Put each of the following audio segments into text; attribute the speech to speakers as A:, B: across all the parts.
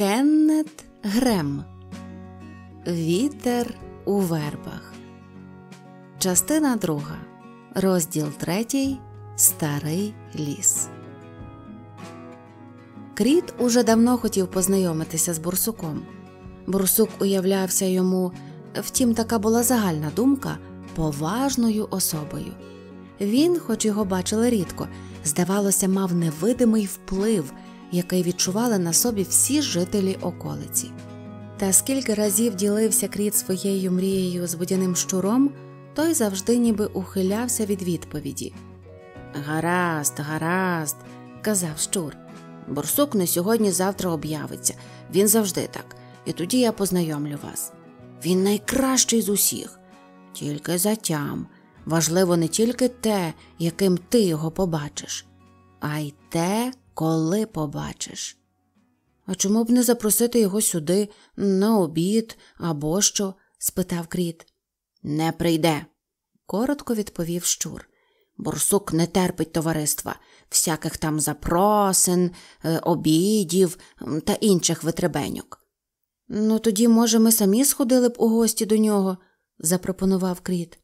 A: Кеннет Грем Вітер у вербах. Частина друга. Розділ третій. Старий ліс. Кріт уже давно хотів познайомитися з бурсуком. Бурсук уявлявся йому, втім, така була загальна думка, поважною особою. Він, хоч його бачили рідко, здавалося, мав невидимий вплив, який відчували на собі всі жителі околиці. Та скільки разів ділився кріт своєю мрією з водяним щуром, той завжди ніби ухилявся від відповіді. Гаразд, гаразд, казав щур. Борсук не сьогодні завтра об'явиться. Він завжди так, і тоді я познайомлю вас. Він найкращий з усіх, тільки затям. Важливо не тільки те, яким ти його побачиш, а й те, коли побачиш. А чому б не запросити його сюди на обід або що? спитав кріт. Не прийде, коротко відповів щур. Борсук не терпить товариства, всяких там запросин, е, обідів та інших витребеньок. Ну, тоді, може, ми самі сходили б у гості до нього, запропонував кріт.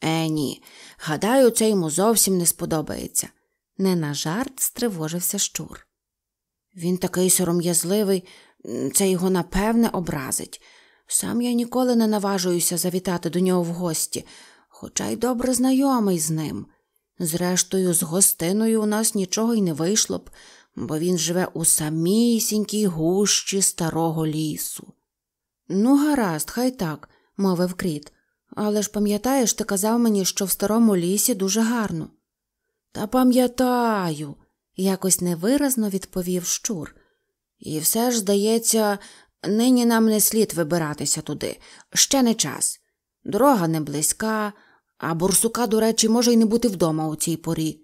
A: Е, ні, гадаю, це йому зовсім не сподобається. Не на жарт стривожився щур. Він такий сором'язливий, це його напевне образить. Сам я ніколи не наважуюся завітати до нього в гості, хоча й добре знайомий з ним. Зрештою, з гостиною у нас нічого й не вийшло б, бо він живе у самісінькій гущі старого лісу. Ну, гаразд, хай так, мовив кріт. Але ж пам'ятаєш, ти казав мені, що в старому лісі дуже гарно. Та пам'ятаю, якось невиразно відповів щур. І все ж, здається, нині нам не слід вибиратися туди, ще не час. Дорога не близька, а бурсука, до речі, може й не бути вдома у цій порі.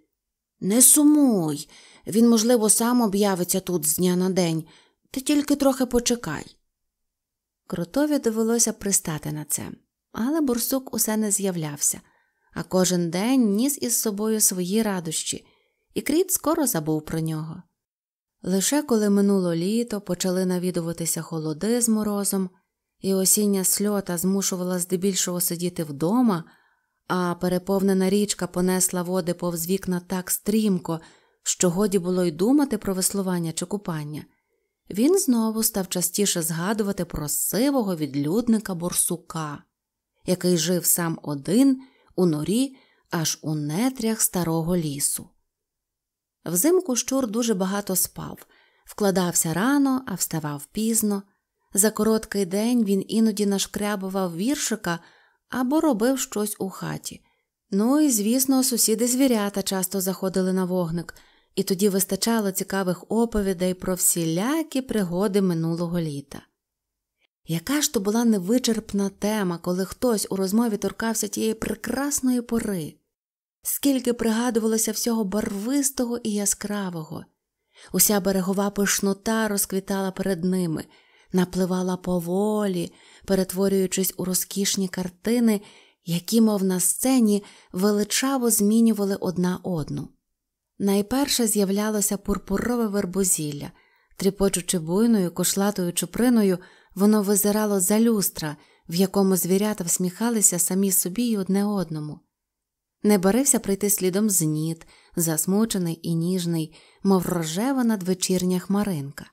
A: Не сумуй, він, можливо, сам об'явиться тут з дня на день, ти тільки трохи почекай. Крутові довелося пристати на це, але бурсук усе не з'являвся, а кожен день ніс із собою свої радощі, і кріт скоро забув про нього. Лише коли минуло літо почали навідуватися холоди з морозом, і осіння сльота змушувала здебільшого сидіти вдома, а переповнена річка понесла води повз вікна так стрімко, що годі було й думати про веслування чи купання. Він знову став частіше згадувати про сивого відлюдника борсука, який жив сам один у норі аж у нетрях старого лісу. Взимку щур дуже багато спав, вкладався рано, а вставав пізно. За короткий день він іноді нашкрябував віршика або робив щось у хаті. Ну і, звісно, сусіди звірята часто заходили на вогник, і тоді вистачало цікавих оповідей про всілякі пригоди минулого літа. Яка ж то була невичерпна тема, коли хтось у розмові торкався тієї прекрасної пори, скільки пригадувалося всього барвистого і яскравого, уся берегова пишнота розквітала перед ними, напливала поволі, перетворюючись у розкішні картини, які, мов на сцені, величаво змінювали одна одну. Найперше з'являлося пурпурове вербозілля, тріпочучи буйною, кошлатою чуприною, воно визирало за люстра, в якому звірята всміхалися самі собі й одне одному. Не барився прийти слідом знід, засмучений і ніжний, мов рожева надвечірня хмаринка.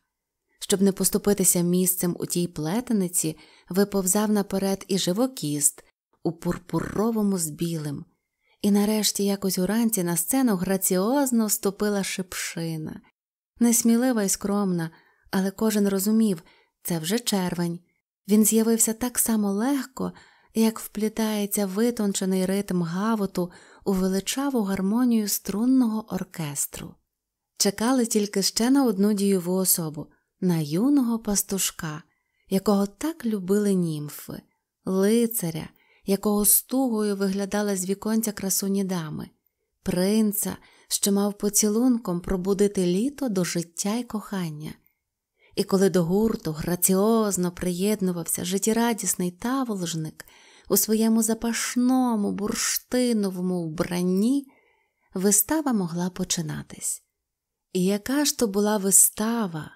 A: Щоб не поступитися місцем у тій плетениці, виповзав наперед і живокіст у пурпуровому з білим, і нарешті якось уранці на сцену граціозно вступила шипшина, несмілива й скромна, але кожен розумів це вже червень. Він з'явився так само легко, як вплітається витончений ритм гавоту у величаву гармонію струнного оркестру. Чекали тільки ще на одну дієву особу, на юного пастушка, якого так любили німфи, лицаря, якого стугою виглядала з віконця красуні дами, принца, що мав поцілунком пробудити літо до життя й кохання. І коли до гурту граціозно приєднувався життєрадісний таволжник у своєму запашному бурштиновому вбранні, вистава могла починатись. І яка ж то була вистава?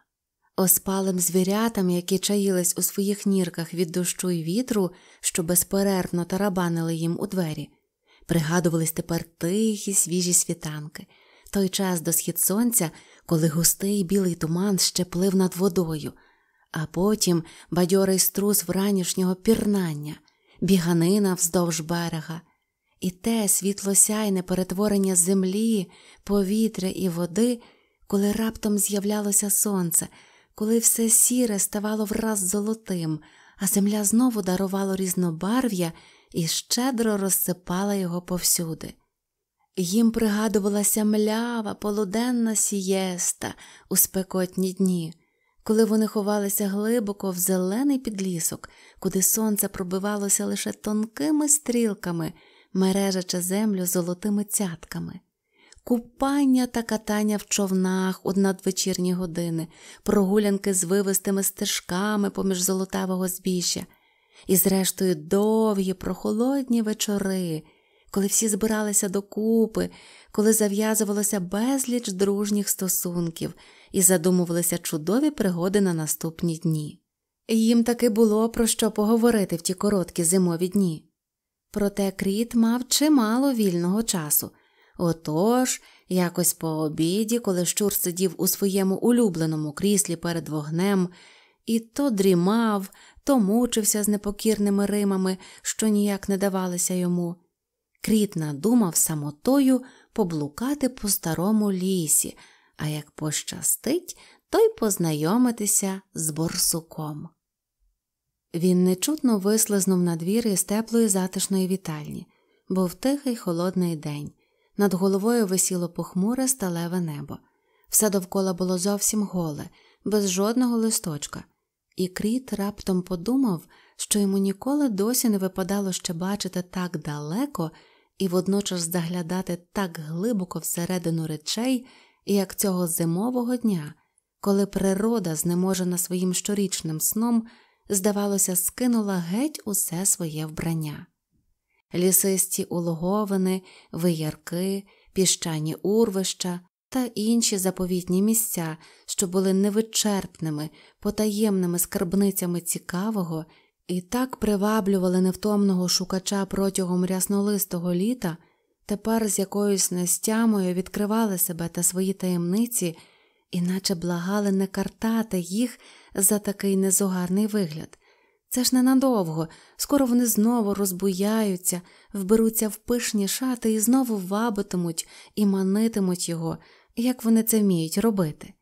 A: Оспалим звірятам, які чаїлись у своїх нірках від дощу й вітру, що безперервно тарабанили їм у двері, пригадувались тепер тихі свіжі світанки, той час до схід сонця, коли густий білий туман ще плив над водою, а потім бадьорий струс вранішнього пірнання, біганина вздовж берега, і те світлосяйне перетворення землі, повітря і води, коли раптом з'являлося сонце, коли все сіре ставало враз золотим, а земля знову дарувала різнобарв'я і щедро розсипала його повсюди. Їм пригадувалася млява, полуденна сієста у спекотні дні, коли вони ховалися глибоко в зелений підлісок, куди сонце пробивалося лише тонкими стрілками, мережачи землю золотими цятками. Купання та катання в човнах у надвечірні години, прогулянки з вивистими стежками поміж золотавого збіжжя, і, зрештою, довгі прохолодні вечори, коли всі збиралися докупи, коли зав'язувалося безліч дружніх стосунків і задумувалися чудові пригоди на наступні дні. Їм таки було про що поговорити в ті короткі зимові дні. Проте кріт мав чимало вільного часу. Отож, якось по обіді, коли щур сидів у своєму улюбленому кріслі перед вогнем, і то дрімав, то мучився з непокірними римами, що ніяк не давалися йому. Кріт надумав самотою поблукати по старому лісі, а як пощастить, то й познайомитися з борсуком. Він нечутно вислизнув на двір із теплої затишної вітальні. Був тихий холодний день. Над головою висіло похмуре сталеве небо. Все довкола було зовсім голе, без жодного листочка, і кріт раптом подумав, що йому ніколи досі не випадало ще бачити так далеко і водночас заглядати так глибоко всередину речей, як цього зимового дня, коли природа, знеможена своїм щорічним сном, здавалося, скинула геть усе своє вбрання. Лісисті улоговини, виярки, піщані урвища та інші заповітні місця, що були невичерпними, потаємними скарбницями цікавого і так приваблювали невтомного шукача протягом ряснолистого літа, тепер з якоюсь нестямою відкривали себе та свої таємниці, іначе благали не картати їх за такий незугарний вигляд. Це ж ненадовго, скоро вони знову розбуяються, вберуться в пишні шати і знову вабитимуть і манитимуть його, як вони це вміють робити.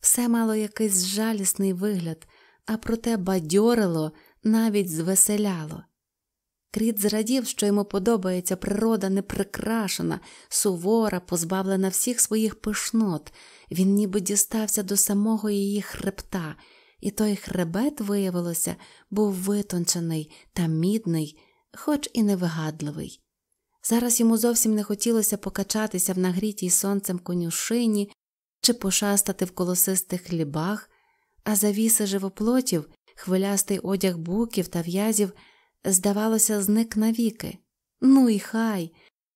A: Все мало якийсь жалісний вигляд, а проте бадьорило, навіть звеселяло. Кріт зрадів, що йому подобається природа неприкрашена, сувора, позбавлена всіх своїх пишнот, він ніби дістався до самого її хребта, і той хребет, виявилося, був витончений та мідний, хоч і невигадливий. Зараз йому зовсім не хотілося покачатися в нагрітій сонцем конюшині чи пошастати в колосистих хлібах, а завіси живоплотів, хвилястий одяг буків та в'язів, здавалося, зник навіки. Ну і хай.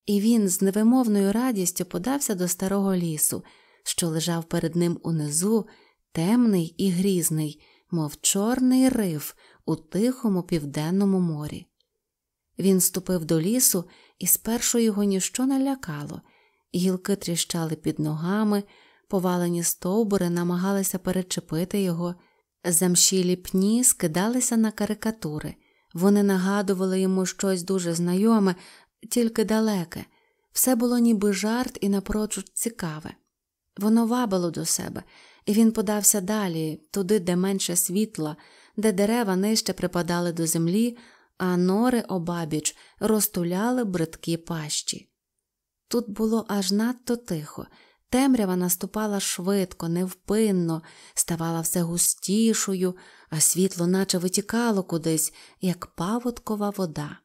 A: І він з невимовною радістю подався до старого лісу, що лежав перед ним унизу, темний і грізний, мов чорний риф у тихому південному морі. Він ступив до лісу, і спершу його ніщо не лякало, гілки тріщали під ногами, повалені стовбури намагалися перечепити його, замшілі пні скидалися на карикатури, вони нагадували йому щось дуже знайоме, тільки далеке, все було ніби жарт і напрочуд цікаве. Воно вабило до себе, і він подався далі, туди, де менше світла, де дерева нижче припадали до землі, а нори обабіч розтуляли бридкі пащі. Тут було аж надто тихо, темрява наступала швидко, невпинно, ставала все густішою, а світло наче витікало кудись, як паводкова вода.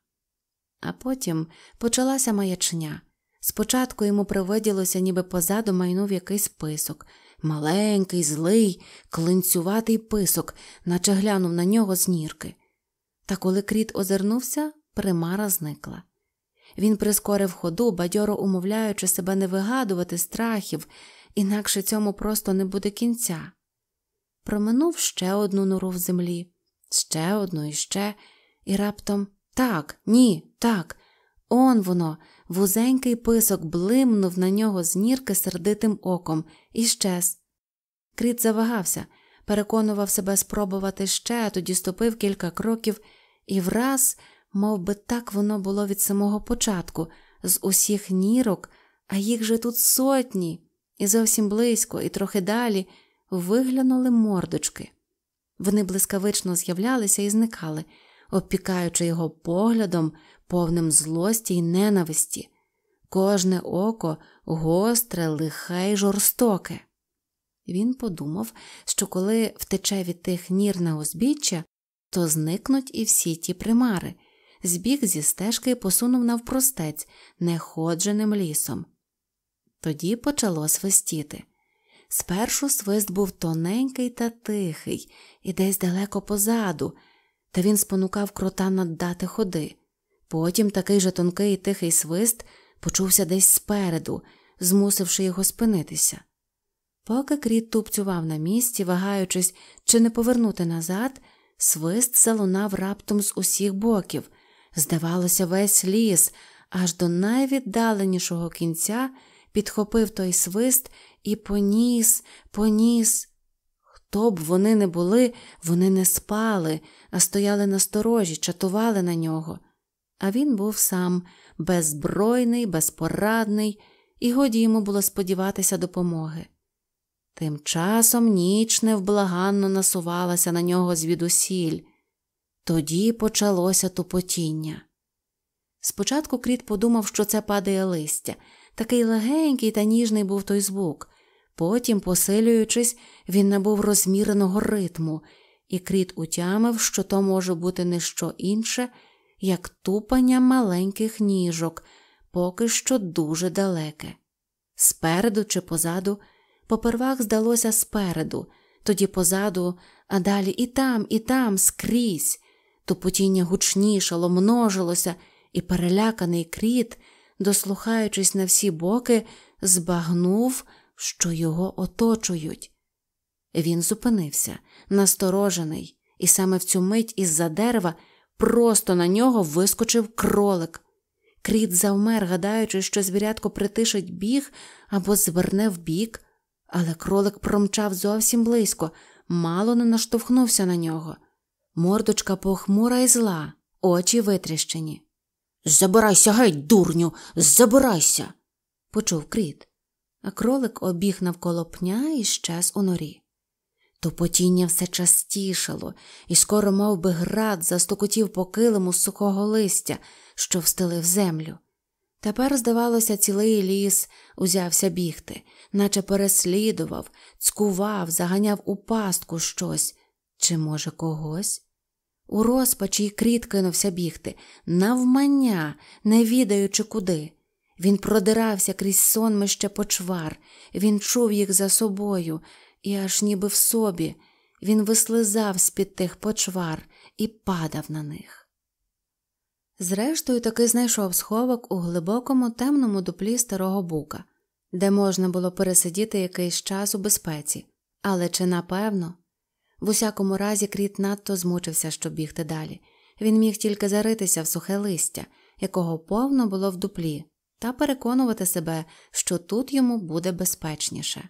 A: А потім почалася маячня. Спочатку йому привиділося, ніби позаду майнув якийсь писок, маленький, злий, клинцюватий писок, наче глянув на нього з нірки. Та коли кріт озирнувся, примара зникла. Він прискорив ходу, бадьоро умовляючи себе не вигадувати страхів, інакше цьому просто не буде кінця. Проминув ще одну нору в землі, ще одну і ще, і раптом так, ні, так. Он воно, вузенький писок блимнув на нього з нірки сердитим оком і щез. Кріт завагався, переконував себе спробувати ще, тоді ступив кілька кроків, і враз, мов би так воно було від самого початку, з усіх нірок, а їх же тут сотні, і зовсім близько, і трохи далі виглянули мордочки. Вони блискавично з'являлися і зникали, обпікаючи його поглядом, повним злості й ненависті. Кожне око гостре, лихе й жорстоке. Він подумав, що коли втече від тих нір на узбіччя, то зникнуть і всі ті примари. Збіг зі стежки і посунув навпростець неходженим лісом. Тоді почало свистіти. Спершу свист був тоненький та тихий, і десь далеко позаду, та він спонукав крота наддати ходи. Потім такий же тонкий і тихий свист почувся десь спереду, змусивши його спинитися. Поки кріт тупцював на місці, вагаючись, чи не повернути назад, свист залунав раптом з усіх боків. Здавалося, весь ліс, аж до найвіддаленішого кінця підхопив той свист і поніс, поніс. Хто б вони не були, вони не спали, а стояли на сторожі, чатували на нього. А він був сам беззбройний, безпорадний, і годі йому було сподіватися допомоги. Тим часом ніч невблаганно насувалася на нього звідусіль. Тоді почалося тупотіння. Спочатку кріт подумав, що це падає листя, такий легенький та ніжний був той звук. Потім, посилюючись, він набув розміреного ритму, і кріт утямив, що то може бути не що інше, як тупання маленьких ніжок, поки що дуже далеке. Спереду чи позаду, попервах здалося спереду, тоді позаду, а далі і там, і там, скрізь. Тупотіння гучнішало, множилося, і переляканий кріт, дослухаючись на всі боки, збагнув, що його оточують. Він зупинився, насторожений, і саме в цю мить із за дерева просто на нього вискочив кролик. Кріт завмер, гадаючи, що звірятко притишить біг або зверне в бік, але кролик промчав зовсім близько, мало не наштовхнувся на нього. Мордочка похмура і зла, очі витріщені. Забирайся геть, дурню, забирайся, почув кріт, а кролик обіг навколо пня і щез у норі. Топотіння все частішало, і скоро мов би, град застукотів по килиму з сухого листя, що встелив землю. Тепер, здавалося, цілий ліс узявся бігти, наче переслідував, цкував, заганяв у пастку щось, чи, може, когось. У розпачі й кріт кинувся бігти, навмання, не відаючи куди. Він продирався крізь сонмище почвар, він чув їх за собою, і аж ніби в собі він вислизав з під тих почвар і падав на них. Зрештою, таки знайшов сховок у глибокому темному дуплі старого бука, де можна було пересидіти якийсь час у безпеці, але чи напевно? В усякому разі, кріт надто змучився, щоб бігти далі. Він міг тільки заритися в сухе листя, якого повно було в дуплі, та переконувати себе, що тут йому буде безпечніше.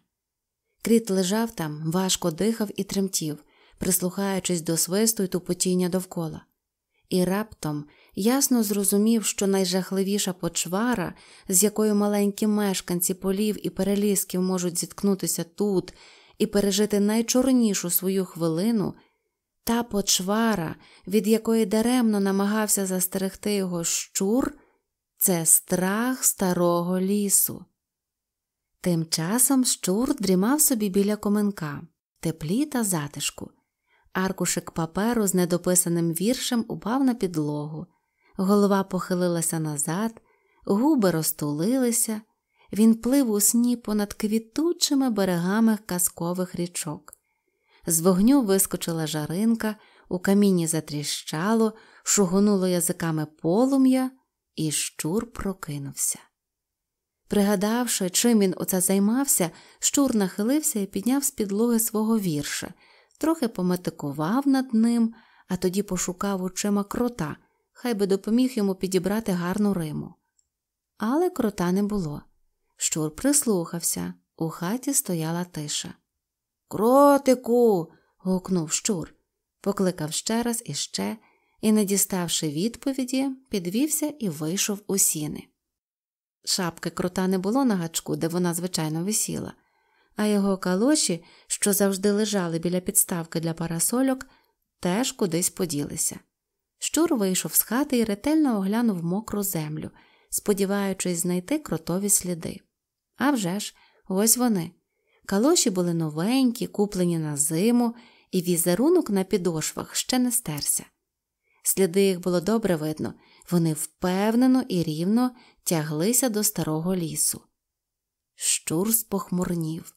A: Кріт лежав там, важко дихав і тремтів, прислухаючись до свисту й тупотіння довкола. І раптом ясно зрозумів, що найжахливіша почвара, з якою маленькі мешканці полів і перелісків можуть зіткнутися тут і пережити найчорнішу свою хвилину, та почвара, від якої даремно намагався застерегти його щур, це страх старого лісу. Тим часом щур дрімав собі біля коменка, теплі та затишку. Аркушик паперу з недописаним віршем упав на підлогу, голова похилилася назад, губи розтулилися, він плив у сні понад квітучими берегами казкових річок. З вогню вискочила жаринка, у каміні затріщало, шугонуло язиками полум'я, і щур прокинувся. Пригадавши, чим він оце займався, щур нахилився і підняв з підлоги свого вірша, трохи пометикував над ним, а тоді пошукав очима крота, хай би допоміг йому підібрати гарну риму. Але крота не було. Щур прислухався, у хаті стояла тиша. Кротику. гукнув щур, покликав ще раз і ще, і, не діставши відповіді, підвівся і вийшов у сіни. Шапки крота не було на гачку, де вона, звичайно, висіла, а його калоші, що завжди лежали біля підставки для парасольок, теж кудись поділися. Щур вийшов з хати і ретельно оглянув мокру землю, сподіваючись знайти кротові сліди. А вже ж, ось вони. Калоші були новенькі, куплені на зиму, і візерунок на підошвах ще не стерся. Сліди їх було добре видно, вони впевнено і рівно тяглися до старого лісу. Щур спохмурнів,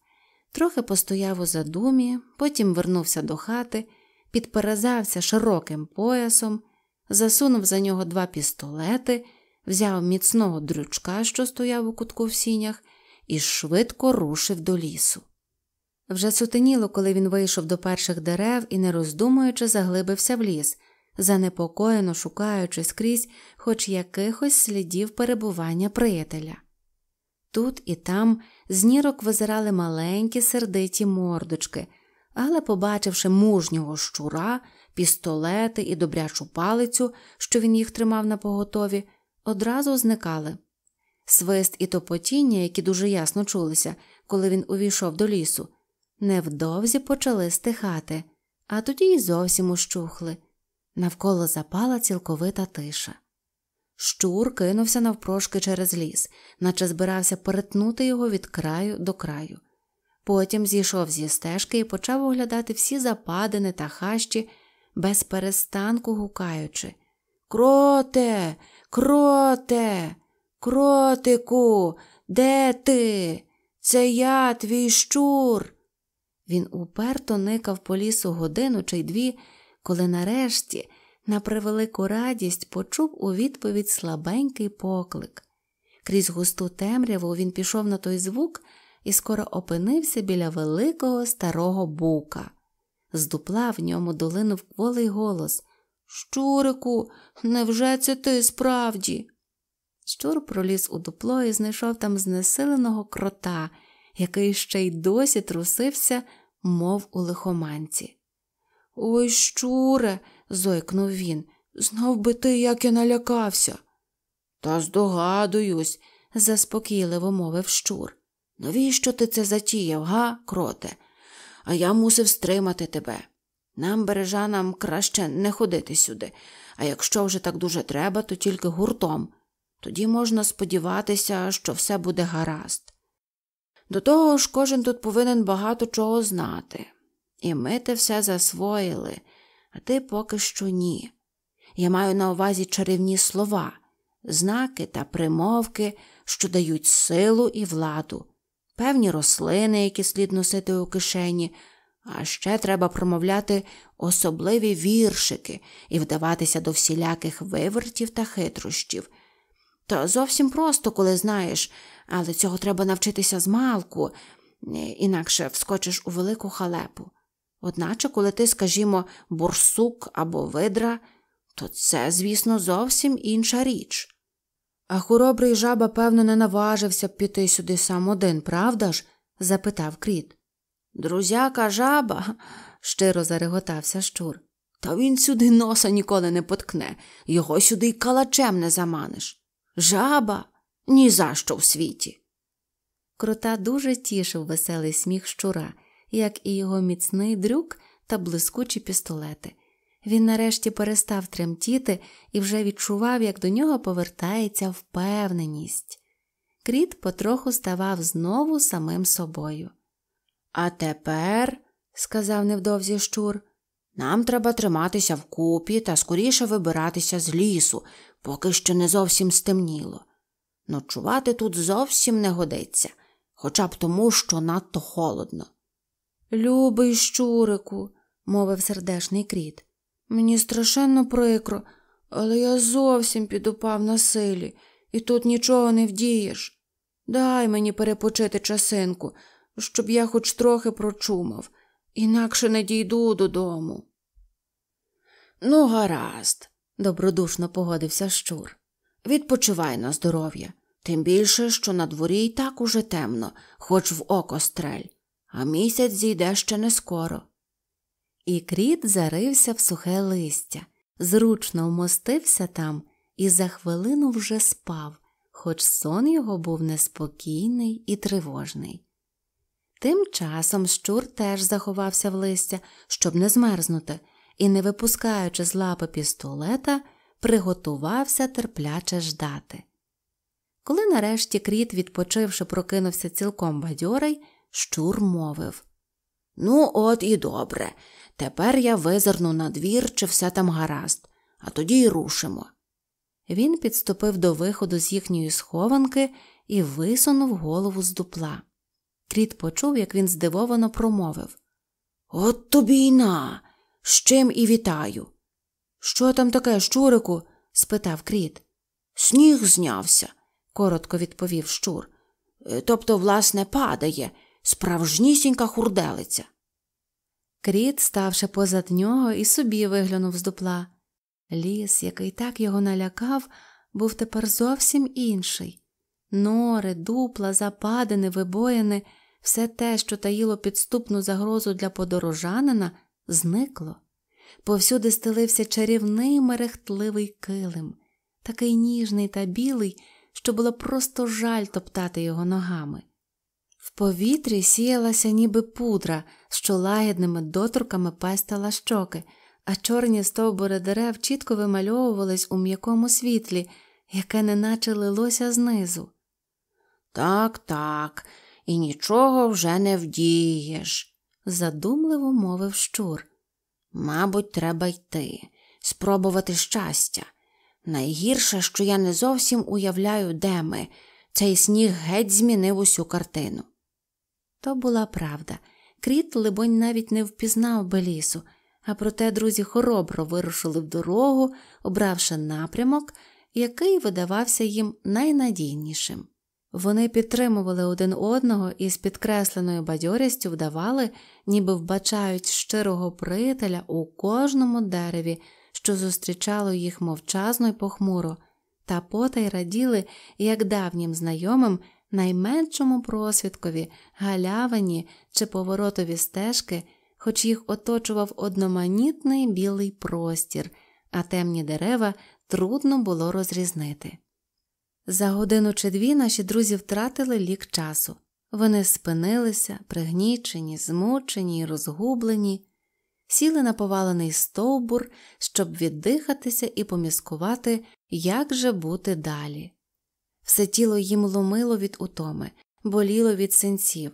A: трохи постояв у задумі, потім вернувся до хати, підперезався широким поясом, засунув за нього два пістолети, взяв міцного дрючка, що стояв у кутку в сінях, і швидко рушив до лісу. Вже сутеніло, коли він вийшов до перших дерев і, не роздумуючи, заглибився в ліс, занепокоєно шукаючи скрізь хоч якихось слідів перебування приятеля. Тут і там з нірок визирали маленькі сердиті мордочки, але, побачивши мужнього щура, пістолети і добрячу палицю, що він їх тримав на поготові, одразу зникали. Свист і топотіння, які дуже ясно чулися, коли він увійшов до лісу, невдовзі почали стихати, а тоді й зовсім ущухли. Навколо запала цілковита тиша. Щур кинувся навпрошки через ліс, наче збирався перетнути його від краю до краю. Потім зійшов зі стежки і почав оглядати всі западини та хащі, без перестанку гукаючи Кроте, кроте, кротику, де ти? Це я, твій щур. Він уперто никав по лісу годину чи дві, коли нарешті, на превелику радість, почув у відповідь слабенький поклик. Крізь густу темряву він пішов на той звук і скоро опинився біля великого старого бука. З дупла в ньому долинув кволий голос Щурику, невже це ти справді? Щур проліз у дупло і знайшов там знесиленого крота, який ще й досі трусився, мов у лихоманці. Ой, щуре, зойкнув він, знов би ти, як я налякався. Та здогадуюсь, заспокійливо мовив щур. Навіщо ти це затіяв, га, кроте? А я мусив стримати тебе. Нам, бережанам, краще не ходити сюди, а якщо вже так дуже треба, то тільки гуртом. Тоді можна сподіватися, що все буде гаразд. До того ж, кожен тут повинен багато чого знати. І ми те все засвоїли, а ти поки що ні. Я маю на увазі чарівні слова, знаки та примовки, що дають силу і владу, певні рослини, які слід носити у кишені, а ще треба промовляти особливі віршики і вдаватися до всіляких вивертів та хитрощів. То зовсім просто, коли знаєш, але цього треба навчитися з малку, інакше вскочиш у велику халепу. Одначе, коли ти, скажімо, борсук або видра, то це, звісно, зовсім інша річ. А хоробрий жаба, певно, не наважився б піти сюди сам один, правда ж? запитав кріт. Друзяка жаба, щиро зареготався щур. Та він сюди носа ніколи не поткне, його сюди й калачем не заманиш. Жаба ні за що в світі. Крота дуже тішив веселий сміх щура, як і його міцний дрюк та блискучі пістолети. Він нарешті перестав тремтіти і вже відчував, як до нього повертається впевненість. Кріт потроху ставав знову самим собою. А тепер, сказав невдовзі щур, нам треба триматися вкупі та скоріше вибиратися з лісу, поки що не зовсім стемніло. Ночувати тут зовсім не годиться, хоча б тому, що надто холодно. Любий щурику, мовив сердешний кріт, мені страшенно прикро, але я зовсім підупав на силі, і тут нічого не вдієш. Дай мені перепочити часинку, щоб я хоч трохи прочумав. Інакше не дійду додому. Ну, гаразд, добродушно погодився щур. Відпочивай на здоров'я, тим більше, що на дворі й так уже темно, хоч в око стрель, а місяць зійде ще не скоро. І кріт зарився в сухе листя, зручно вмостився там і за хвилину вже спав, хоч сон його був неспокійний і тривожний. Тим часом щур теж заховався в листя, щоб не змерзнути, і, не випускаючи з лапи пістолета, приготувався терпляче ждати. Коли нарешті кріт, відпочивши, прокинувся цілком бадьорий, щур мовив Ну, от і добре. Тепер я визирну на двір, чи все там гаразд, а тоді й рушимо. Він підступив до виходу з їхньої схованки і висунув голову з дупла. Кріт почув, як він здивовано промовив От тобі й на, з чим і вітаю. Що там таке, щурику? спитав кріт. Сніг знявся, коротко відповів щур. «Е, тобто, власне, падає, справжнісінька хурделиця. Кріт, ставши позад нього, і собі виглянув з дупла. Ліс, який так його налякав, був тепер зовсім інший. Нори, дупла, западини, вибоїни, все те, що таїло підступну загрозу для подорожанина, зникло. Повсюди стелився чарівний мерехтливий килим, такий ніжний та білий, що було просто жаль топтати його ногами. В повітрі сіялася ніби пудра, що лагідними доторками пестала щоки, а чорні стовбури дерев чітко вимальовувались у м'якому світлі, яке неначе лилося знизу. Так, так, і нічого вже не вдієш, задумливо мовив щур. Мабуть, треба йти, спробувати щастя. Найгірше, що я не зовсім уявляю, де ми. Цей сніг геть змінив усю картину. То була правда. Кріт, либонь, навіть не впізнав Белісу, а проте друзі хоробро вирушили в дорогу, обравши напрямок, який видавався їм найнадійнішим. Вони підтримували один одного і з підкресленою бадьорістю вдавали, ніби вбачають щирого приятеля у кожному дереві, що зустрічало їх мовчазно й похмуро, та потай раділи, як давнім знайомим, найменшому просвідкові, галявині чи поворотові стежки, хоч їх оточував одноманітний білий простір, а темні дерева трудно було розрізнити. За годину чи дві наші друзі втратили лік часу. Вони спинилися, пригнічені, змучені й розгублені, сіли на повалений стовбур, щоб віддихатися і поміскувати, як же бути далі. Все тіло їм ломило від утоми, боліло від синців.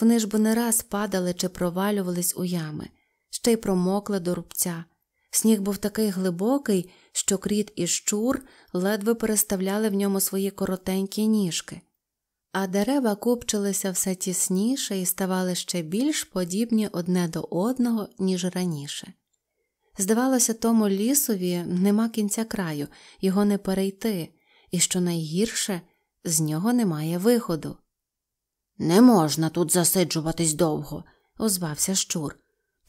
A: Вони ж бо не раз падали чи провалювались у ями, ще й промокли до рубця. Сніг був такий глибокий, що кріт і щур ледве переставляли в ньому свої коротенькі ніжки, а дерева купчилися все тісніше і ставали ще більш подібні одне до одного, ніж раніше. Здавалося, тому лісові нема кінця краю, його не перейти, і що найгірше, з нього немає виходу. Не можна тут засиджуватись довго, озвався щур.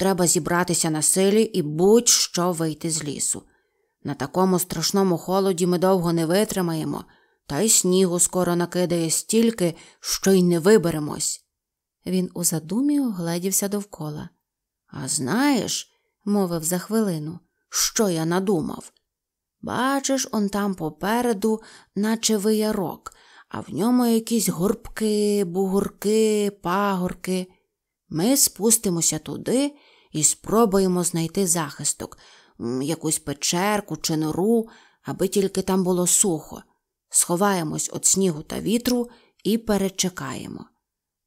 A: Треба зібратися на силі і будь-що вийти з лісу. На такому страшному холоді ми довго не витримаємо, та й снігу скоро накидає стільки, що й не виберемось. Він у задумі огледівся довкола. А знаєш, мовив за хвилину, що я надумав? Бачиш, он там попереду, наче виярок, а в ньому якісь горбки, бугурки, пагорки. Ми спустимося туди і спробуємо знайти захисток, якусь печерку чи нору, аби тільки там було сухо. Сховаємось від снігу та вітру і перечекаємо.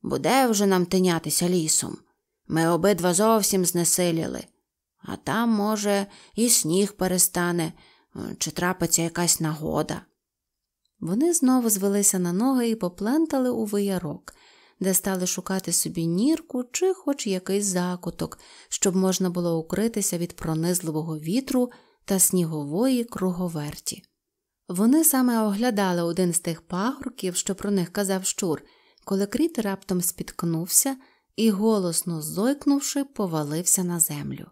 A: Буде вже нам тинятися лісом. Ми обидва зовсім знесиліли, а там, може, і сніг перестане, чи трапиться якась нагода. Вони знову звелися на ноги і поплентали у виярок, де стали шукати собі нірку чи хоч якийсь закуток, щоб можна було укритися від пронизливого вітру та снігової круговерті. Вони саме оглядали один з тих пагорків, що про них казав щур, коли кріт раптом спіткнувся і, голосно зойкнувши, повалився на землю.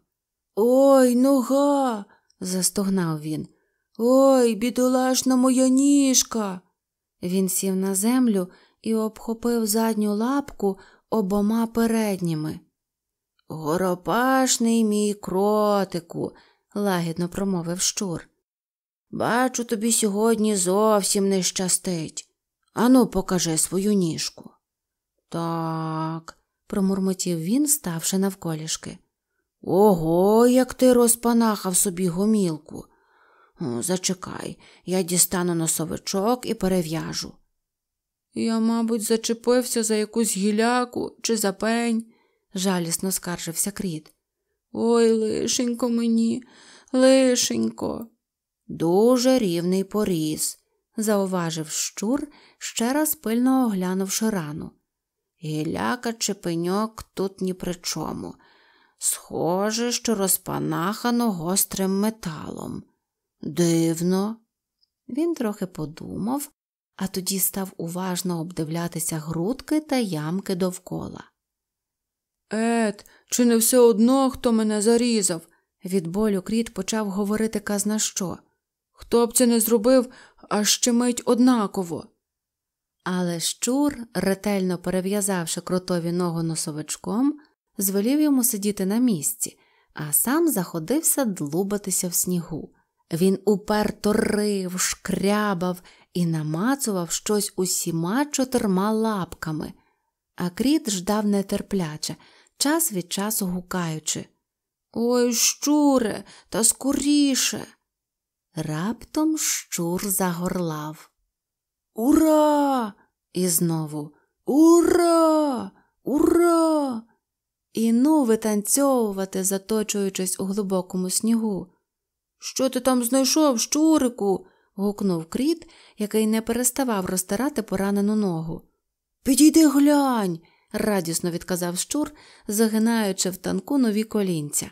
B: Ой, нога. застогнав він. Ой, бідолашна моя ніжка.
A: Він сів на землю і обхопив задню лапку обома передніми.
B: Горопашний мій кротику, лагідно промовив щур. Бачу, тобі сьогодні зовсім не щастить. Ану, покажи свою ніжку.
A: Так, промурмотів він, ставши навколішки.
B: Ого, як ти розпанахав собі гомілку. Зачекай, я дістану носовичок і перев'яжу.
A: Я, мабуть, зачепився за якусь гіляку чи за пень, жалісно скаржився кріт. Ой, лишенько мені, лишенько.
B: Дуже рівний поріз,
A: зауважив щур, ще раз пильно оглянувши рану.
B: Гіляка чи пеньок тут ні при чому. Схоже, що розпанахано гострим металом. Дивно.
A: Він трохи подумав, а тоді став уважно обдивлятися грудки та ямки довкола.
B: Ет, чи не все одно, хто мене зарізав?
A: Від болю кріт почав говорити казна що.
B: Хто б це не зробив, а ще мить однаково.
A: Але щур, ретельно перев'язавши кротові ногу носовичком, звелів йому сидіти на місці, а сам заходився длубатися в снігу. Він уперто рив, шкрябав і намацував щось усіма чотирма лапками, а кріт ждав нетерпляче, час від часу гукаючи Ой, щуре, та скоріше. Раптом щур загорлав.
B: Ура!
A: І знову
B: Ура! Ура!
A: І ну витанцьовувати, заточуючись у глибокому снігу.
B: Що ти там знайшов, щурику?
A: гукнув кріт, який не переставав розтирати поранену ногу.
B: Підійди глянь,
A: радісно відказав щур, загинаючи в танку нові колінця.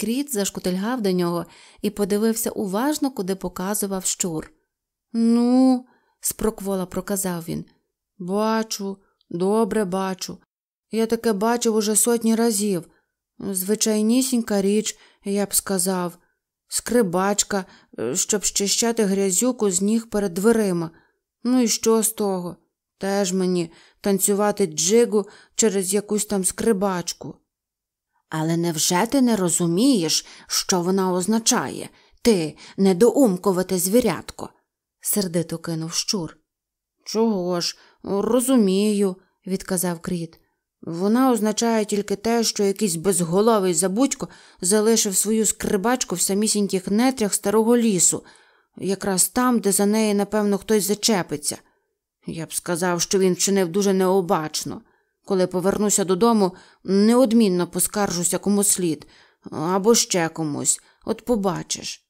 A: Кріт зашкутильгав до нього і подивився уважно, куди показував щур.
B: Ну,
A: спроквола проказав він.
B: Бачу, добре бачу. Я таке бачив уже сотні разів. Звичайнісінька річ, я б сказав, скрибачка, щоб щищати грязюку з ніг перед дверима. Ну і що з того? Теж мені танцювати джигу через якусь там скрибачку. Але невже ти не розумієш, що вона означає? Ти недоумковате звірятко?
A: сердито кинув щур.
B: Чого ж, розумію, відказав кріт. Вона означає тільки те, що якийсь безголовий забудько залишив свою скрибачку в самісіньких нетрях старого лісу, якраз там, де за неї, напевно, хтось зачепиться. Я б сказав, що він вчинив дуже необачно. Коли повернуся додому, неодмінно поскаржуся кому слід або ще комусь, от побачиш.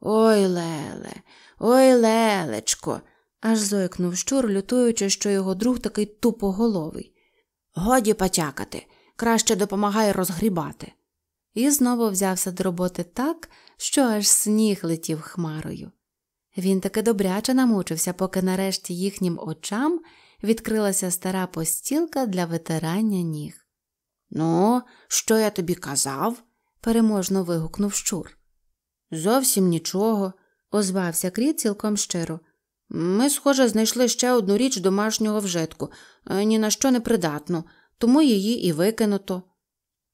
B: Ой, Леле, ой, Лелечко,
A: аж зойкнув щур, лютуючи, що його друг такий тупоголовий.
B: Годі потякати, краще допомагай розгрібати.
A: І знову взявся до роботи так, що аж сніг летів хмарою. Він таки добряче намучився, поки нарешті їхнім очам відкрилася стара постілка для витирання ніг.
B: Ну, що я тобі казав?
A: переможно вигукнув щур.
B: Зовсім нічого,
A: озвався кріт цілком щиро.
B: Ми, схоже, знайшли ще одну річ домашнього вжитку, ні на що не придатну, тому її і викинуто.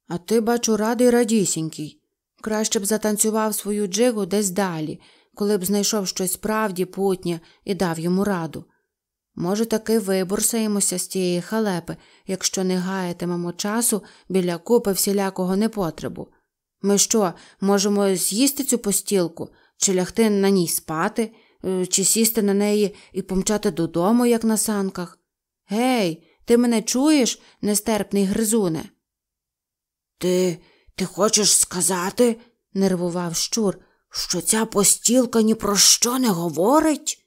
B: А ти, бачу, радий радісінький. Краще б затанцював свою джигу десь далі, коли б знайшов щось справді путнє і дав йому раду. Може, таки виборсаємося з тієї халепи, якщо не гаятимемо часу біля купи всілякого непотребу. Ми що, можемо з'їсти цю постілку, чи лягти на ній спати, чи сісти на неї і помчати додому, як на санках? Гей, ти мене чуєш, нестерпний гризуне? Ти ти хочеш сказати, нервував щур, що ця постілка ні про що не говорить?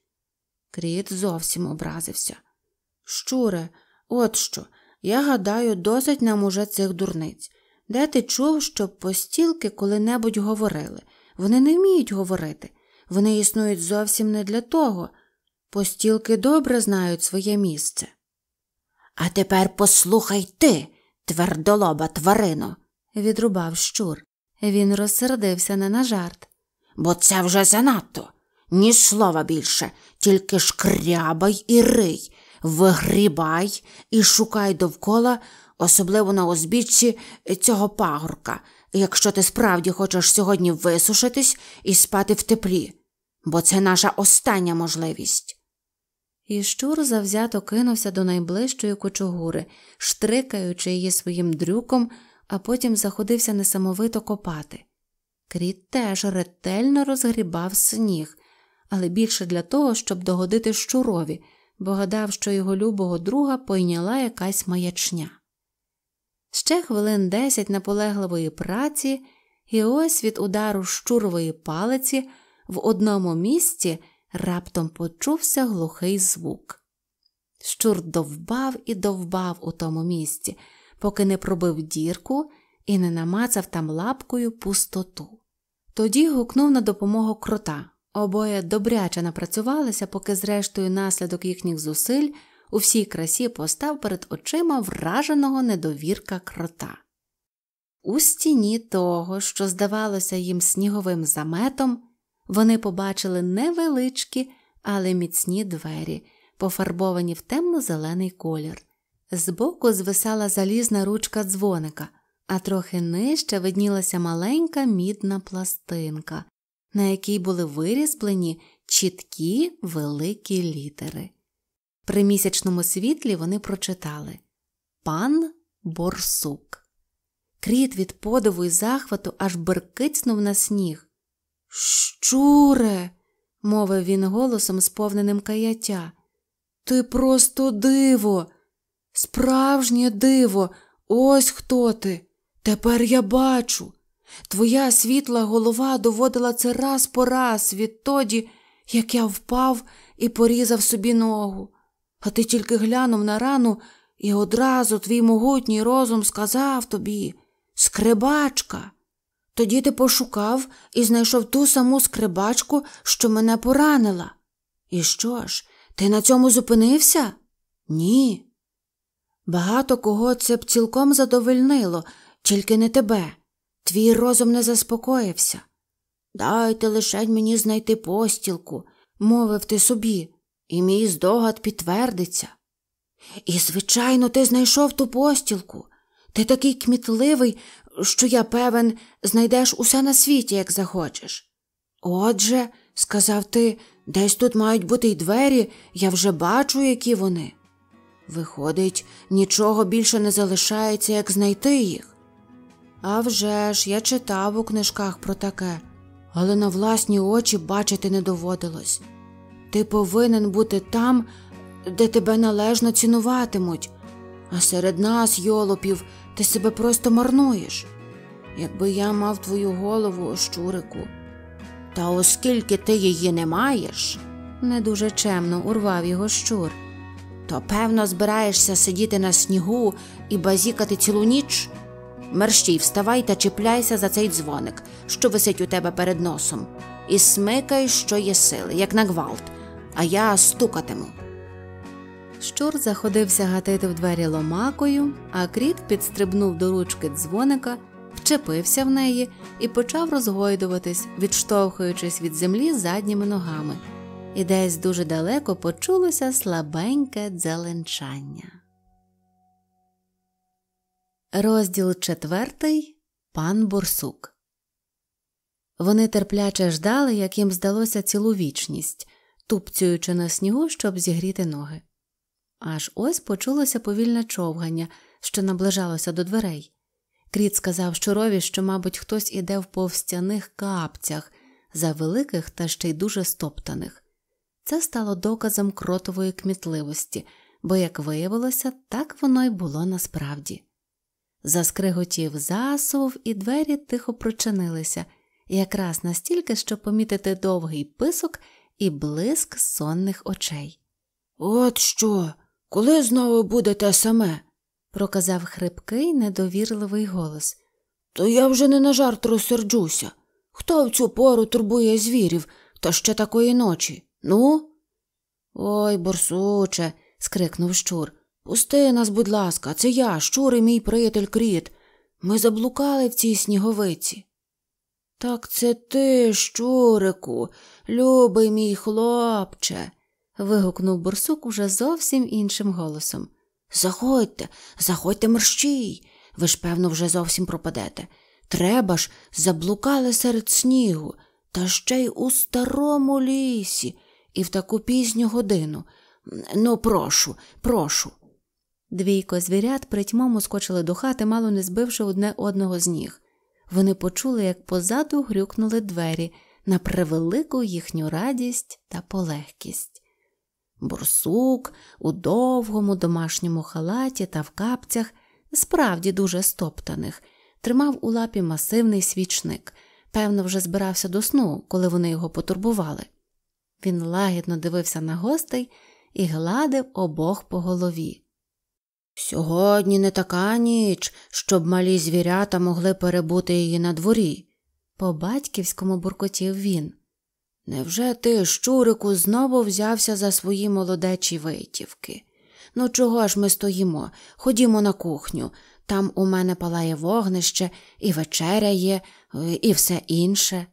A: Кріт зовсім образився.
B: Щуре, от що, я гадаю, досить нам уже цих дурниць. Де ти чув, щоб постілки коли-небудь говорили? Вони не вміють говорити, вони існують зовсім не для того. Постілки добре знають своє місце. А тепер послухай ти, Твердолоба тварино,
A: відрубав щур. Він розсердився не на жарт.
B: Бо це вже занадто. Ні слова більше, тільки шкрябай і рий, вигрібай і шукай довкола, особливо на узбіччі цього пагорка, якщо ти справді хочеш сьогодні висушитись і спати в теплі, бо це наша остання можливість.
A: І щур завзято кинувся до найближчої кочугури, штрикаючи її своїм дрюком, а потім заходився несамовито копати. Кріт теж ретельно розгрібав сніг, але більше для того, щоб догодити щурові, бо гадав, що його любого друга пойняла якась маячня. Ще хвилин десять наполегливої праці, і ось від удару щурової палиці в одному місці раптом почувся глухий звук. Щур довбав і довбав у тому місці, поки не пробив дірку і не намацав там лапкою пустоту. Тоді гукнув на допомогу крота. Обоє добряче напрацювалися, поки, зрештою, наслідок їхніх зусиль у всій красі постав перед очима враженого недовірка крота. У стіні того, що здавалося їм сніговим заметом, вони побачили невеличкі, але міцні двері, пофарбовані в темно-зелений колір. Збоку звисала залізна ручка дзвоника, а трохи нижче виднілася маленька мідна пластинка, на якій були вирізблені чіткі великі літери. При місячному світлі вони прочитали Пан Борсук. Кріт від подиву і захвату аж беркицнув на сніг. Щуре, мовив він голосом, сповненим каяття. Ти просто диво, справжнє диво, ось хто ти. Тепер я бачу. Твоя світла голова доводила це раз по раз відтоді, як я впав і порізав собі ногу. А ти тільки глянув на рану, і одразу твій могутній розум сказав тобі скрибачка. Тоді ти пошукав і знайшов ту саму скрибачку, що мене поранила. І що ж, ти на цьому зупинився? Ні. Багато кого це б цілком задовольнило, тільки не тебе. Твій розум не заспокоївся. Дайте лише мені знайти постілку, мовив ти собі, і мій здогад підтвердиться. І, звичайно, ти знайшов ту постілку. Ти такий кмітливий, що я певен, знайдеш усе на світі, як захочеш. Отже, сказав ти, десь тут мають бути й двері, я вже бачу, які вони. Виходить, нічого більше не залишається, як знайти їх. А вже ж, я читав у книжках про таке, але на власні очі бачити не доводилось. Ти повинен бути там, де тебе належно цінуватимуть, а серед нас, йолопів, ти себе просто марнуєш. Якби я мав твою голову, щурику. Та оскільки ти її не маєш, не дуже чемно урвав його щур, то певно збираєшся сидіти на снігу і базікати цілу ніч. Мерщій, вставай та чіпляйся за цей дзвоник, що висить у тебе перед носом, і смикай, що є сили, як на гвалт, а я стукатиму. Щур заходився гатити в двері ломакою, а кріт підстрибнув до ручки дзвоника, вчепився в неї і почав розгойдуватись, відштовхуючись від землі задніми ногами. І десь дуже далеко почулося слабеньке дзеленчання. Розділ четвертий Пан Бурсук. Вони терпляче ждали, як їм здалося цілу вічність, тупцюючи на снігу, щоб зігріти ноги. Аж ось почулося повільне човгання, що наближалося до дверей. Кріт сказав щурові, що, мабуть, хтось іде в повстяних капцях, за великих та ще й дуже стоптаних. Це стало доказом кротової кмітливості, бо, як виявилося, так воно й було насправді. Заскриготів засув, і двері тихо прочинилися, якраз настільки, щоб помітити довгий писок і блиск сонних очей. От що, коли знову буде те саме? проказав хрипкий, недовірливий голос. То я вже не на жарт розсерджуся. Хто в цю пору турбує звірів, та ще такої ночі? Ну? Ой, борсуче, скрикнув щур.
B: Пусти нас, будь ласка, це я, щур і мій приятель кріт. Ми заблукали в цій сніговиці. Так це ти, щурику, любий мій хлопче. вигукнув борсук уже зовсім іншим голосом. Заходьте, заходьте мерщій. Ви ж, певно, вже зовсім пропадете. Треба ж, заблукали серед снігу, та ще й у старому лісі, і в таку пізню годину. Ну, прошу, прошу.
A: Двійко звірят притьмом ускочили до хати, мало не збивши одне одного з ніг. Вони почули, як позаду грюкнули двері на превелику їхню радість та полегкість. Бурсук у довгому домашньому халаті та в капцях, справді дуже стоптаних, тримав у лапі масивний свічник, певно, вже збирався до сну, коли вони його потурбували. Він лагідно дивився на гостей і гладив обох по голові.
B: Сьогодні не така ніч, щоб малі звірята могли перебути її на дворі,
A: по батьківському буркотів він.
B: Невже ти, щурику, знову взявся за свої молодечі витівки? Ну, чого ж ми стоїмо? Ходімо на кухню. Там у мене палає вогнище, і вечеря є, і все інше.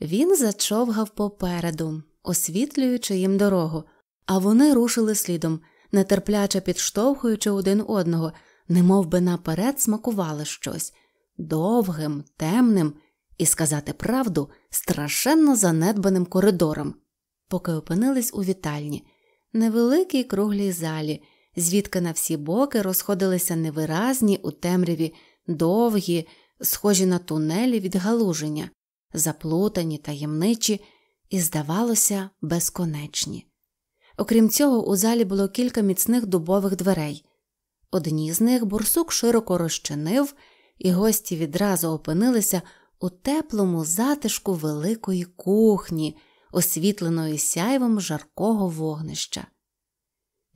A: Він зачовгав попереду, освітлюючи їм дорогу, а вони рушили слідом, нетерпляче підштовхуючи один одного, немов би наперед смакували щось довгим, темним і, сказати правду, страшенно занедбаним коридором, поки опинились у вітальні, невеликій круглій залі, звідки на всі боки розходилися невиразні у темряві довгі, схожі на тунелі відгалуження, заплутані таємничі і, здавалося, безконечні. Окрім цього, у залі було кілька міцних дубових дверей. Одні з них бурсук широко розчинив, і гості відразу опинилися у теплому затишку великої кухні, освітленої сяйвом жаркого вогнища.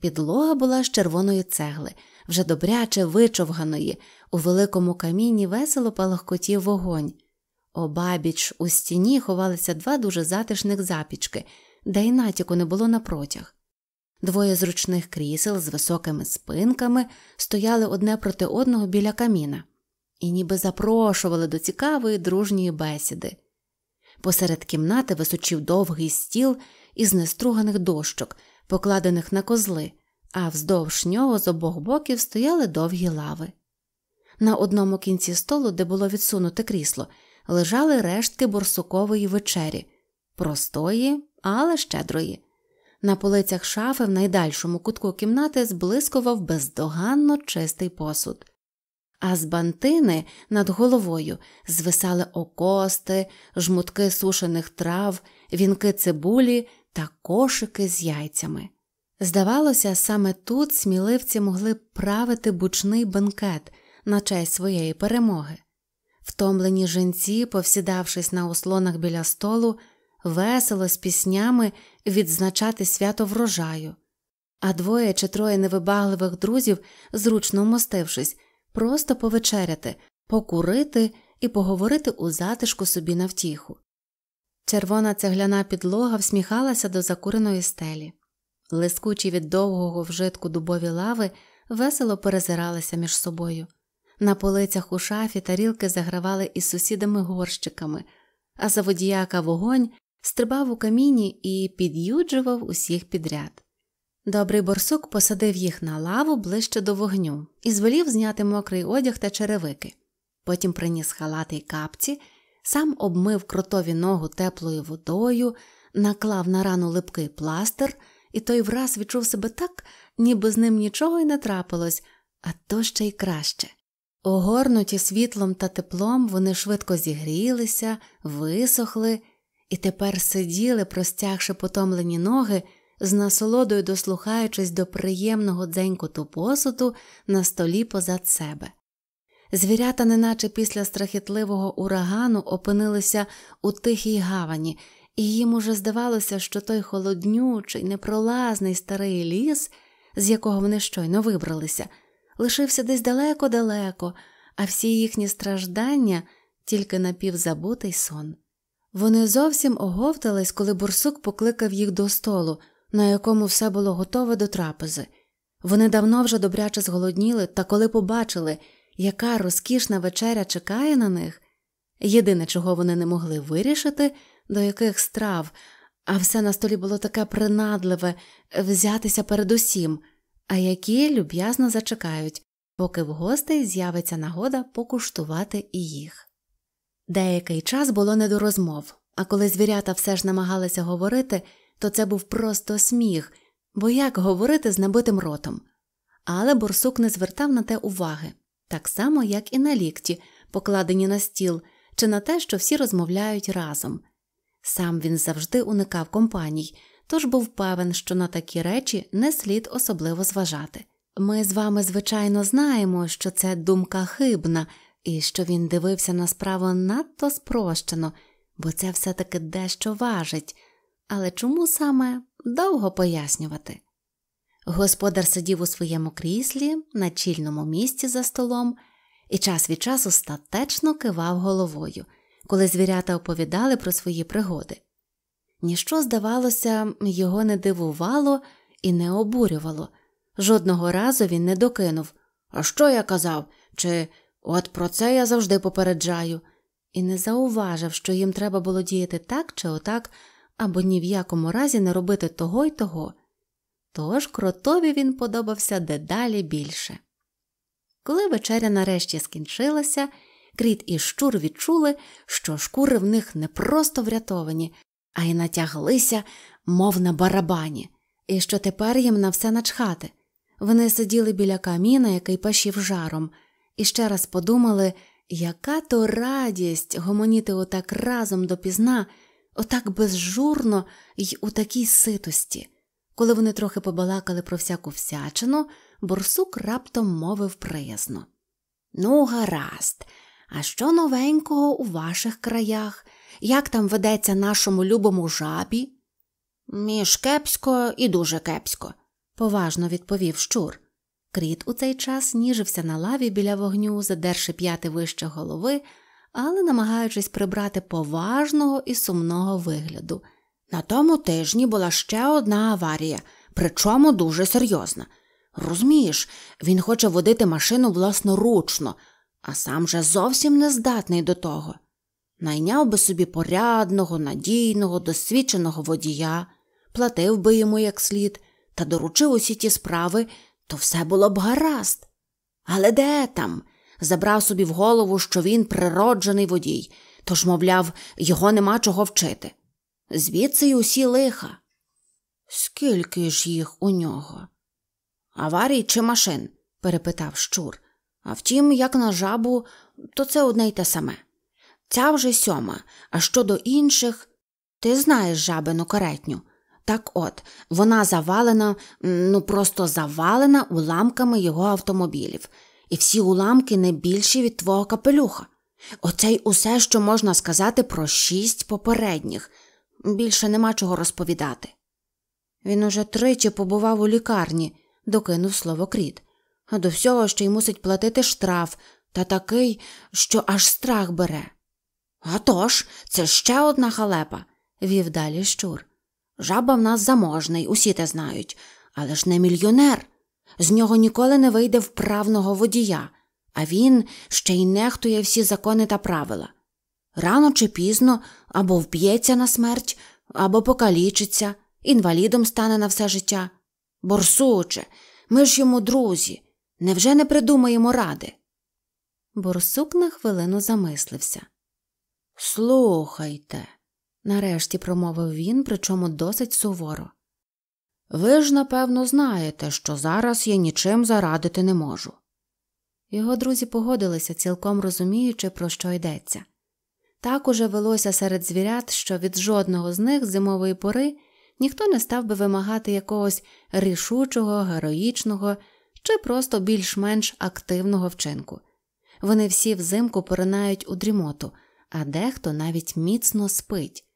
A: Підлога була з червоної цегли, вже добряче вичовганої, у великому каміні весело палахкотів вогонь. Обабіч у стіні ховалися два дуже затишних запічки, де й натяку не було на протяг. Двоє зручних крісел з високими спинками стояли одне проти одного біля каміна і ніби запрошували до цікавої дружньої бесіди. Посеред кімнати височив довгий стіл із неструганих дощок, покладених на козли, а вздовж нього з обох боків стояли довгі лави. На одному кінці столу, де було відсунуте крісло, лежали рештки борсукової вечері, простої, але щедрої. На полицях шафи в найдальшому кутку кімнати зблискував бездоганно чистий посуд а з бантини над головою звисали окости, жмутки сушених трав, вінки цибулі та кошики з яйцями. Здавалося, саме тут сміливці могли правити бучний бенкет на честь своєї перемоги. Втомлені жінці, повсідавшись на ослонах біля столу, весело з піснями відзначати свято врожаю, а двоє чи троє невибагливих друзів, зручно вмостившись, просто повечеряти, покурити і поговорити у затишку собі на втіху. Червона цегляна підлога всміхалася до закуреної стелі. Лискучі від довгого вжитку дубові лави весело перезиралися між собою. На полицях у шафі тарілки загравали із сусідами горщиками, а заводіяка вогонь стрибав у каміні і під'юджував усіх підряд. Добрий борсук посадив їх на лаву ближче до вогню і звелів зняти мокрий одяг та черевики. Потім приніс халати й капці, сам обмив кротові ногу теплою водою, наклав на рану липкий пластир, і той враз відчув себе так, ніби з ним нічого й не трапилось, а то ще й краще. Огорнуті світлом та теплом, вони швидко зігрілися, висохли і тепер сиділи, простягши потомлені ноги з насолодою дослухаючись до приємного дзенькоту посуду на столі позад себе. Звірята, неначе після страхітливого урагану, опинилися у тихій гавані, і їм уже здавалося, що той холоднючий, непролазний старий ліс, з якого вони щойно вибралися, лишився десь далеко-далеко, а всі їхні страждання тільки напівзабутий сон. Вони зовсім оговтались, коли бурсук покликав їх до столу на якому все було готове до трапези. Вони давно вже добряче зголодніли, та коли побачили, яка розкішна вечеря чекає на них, єдине, чого вони не могли вирішити, до яких страв, а все на столі було таке принадливе взятися передусім, а які люб'язно зачекають, поки в гостей з'явиться нагода покуштувати і їх. Деякий час було не до розмов, а коли звірята все ж намагалися говорити, то це був просто сміх, бо як говорити з набитим ротом. Але борсук не звертав на те уваги, так само, як і на лікті, покладені на стіл, чи на те, що всі розмовляють разом. Сам він завжди уникав компаній, тож був певен, що на такі речі не слід особливо зважати. Ми з вами, звичайно, знаємо, що це думка хибна, і що він дивився на справу надто спрощено, бо це все таки дещо важить, але чому саме довго пояснювати? Господар сидів у своєму кріслі на чільному місці за столом і час від часу статечно кивав головою, коли звірята оповідали про свої пригоди. Ніщо, здавалося, його не дивувало і не обурювало. Жодного разу він не докинув А що я казав? Чи от про це я завжди попереджаю, і не зауважив, що їм треба було діяти так чи отак, або ні в якому разі не робити того й того. Тож кротові він подобався дедалі більше. Коли вечеря нарешті скінчилася, кріт і щур відчули, що шкури в них не просто врятовані, а й натяглися, мов на барабані, і що тепер їм на все начхати. Вони сиділи біля каміна, який пашів жаром, і ще раз подумали, яка то радість гомоніти отак разом допізна, отак безжурно й у такій ситості. Коли вони трохи побалакали про всяку всячину, борсук раптом мовив приязно. Ну, гаразд, а що новенького у ваших краях? Як там ведеться нашому любому жабі? Між кепсько і дуже кепсько, поважно відповів щур. Кріт у цей час ніжився на лаві біля вогню, задерши п'яти вище голови, але намагаючись прибрати поважного і сумного вигляду. На тому тижні була ще одна аварія, причому дуже серйозна. Розумієш, він хоче водити машину власноручно, а сам же зовсім не здатний до того. Найняв би собі порядного, надійного, досвідченого водія, платив би йому як слід та доручив усі ті справи, то все було б гаразд. Але де там? Забрав собі в голову, що він природжений водій, тож, мовляв, його нема чого вчити. Звідси й усі лиха. Скільки ж їх у нього? Аварій чи машин? перепитав щур. А втім, як на жабу, то це одне й те саме. Ця вже сьома, а щодо інших, ти знаєш жабину каретню. Так от, вона завалена, ну просто завалена уламками його автомобілів, і всі уламки не більші від твого капелюха. Оце й усе, що можна сказати про шість попередніх. Більше нема чого розповідати. Він уже тричі побував у лікарні, докинув слово кріт, а до всього ще й мусить платити штраф та такий, що аж страх бере. «А тож, це ще одна халепа, вів далі щур. Жаба в нас заможний, усі те знають, але ж не мільйонер. З нього ніколи не вийде вправного водія, а він ще й нехтує всі закони та правила. Рано чи пізно або вб'ється на смерть, або покалічиться, інвалідом стане на все життя. Борсуче, ми ж йому друзі, невже не придумаємо ради? Борсук на хвилину замислився. Слухайте, нарешті промовив він, причому досить суворо. Ви ж, напевно, знаєте, що зараз я нічим зарадити не можу. Його друзі погодилися, цілком розуміючи, про що йдеться. Так уже велося серед звірят, що від жодного з них зимової пори ніхто не став би вимагати якогось рішучого, героїчного чи просто більш-менш активного вчинку. Вони всі взимку поринають у дрімоту, а дехто навіть міцно спить.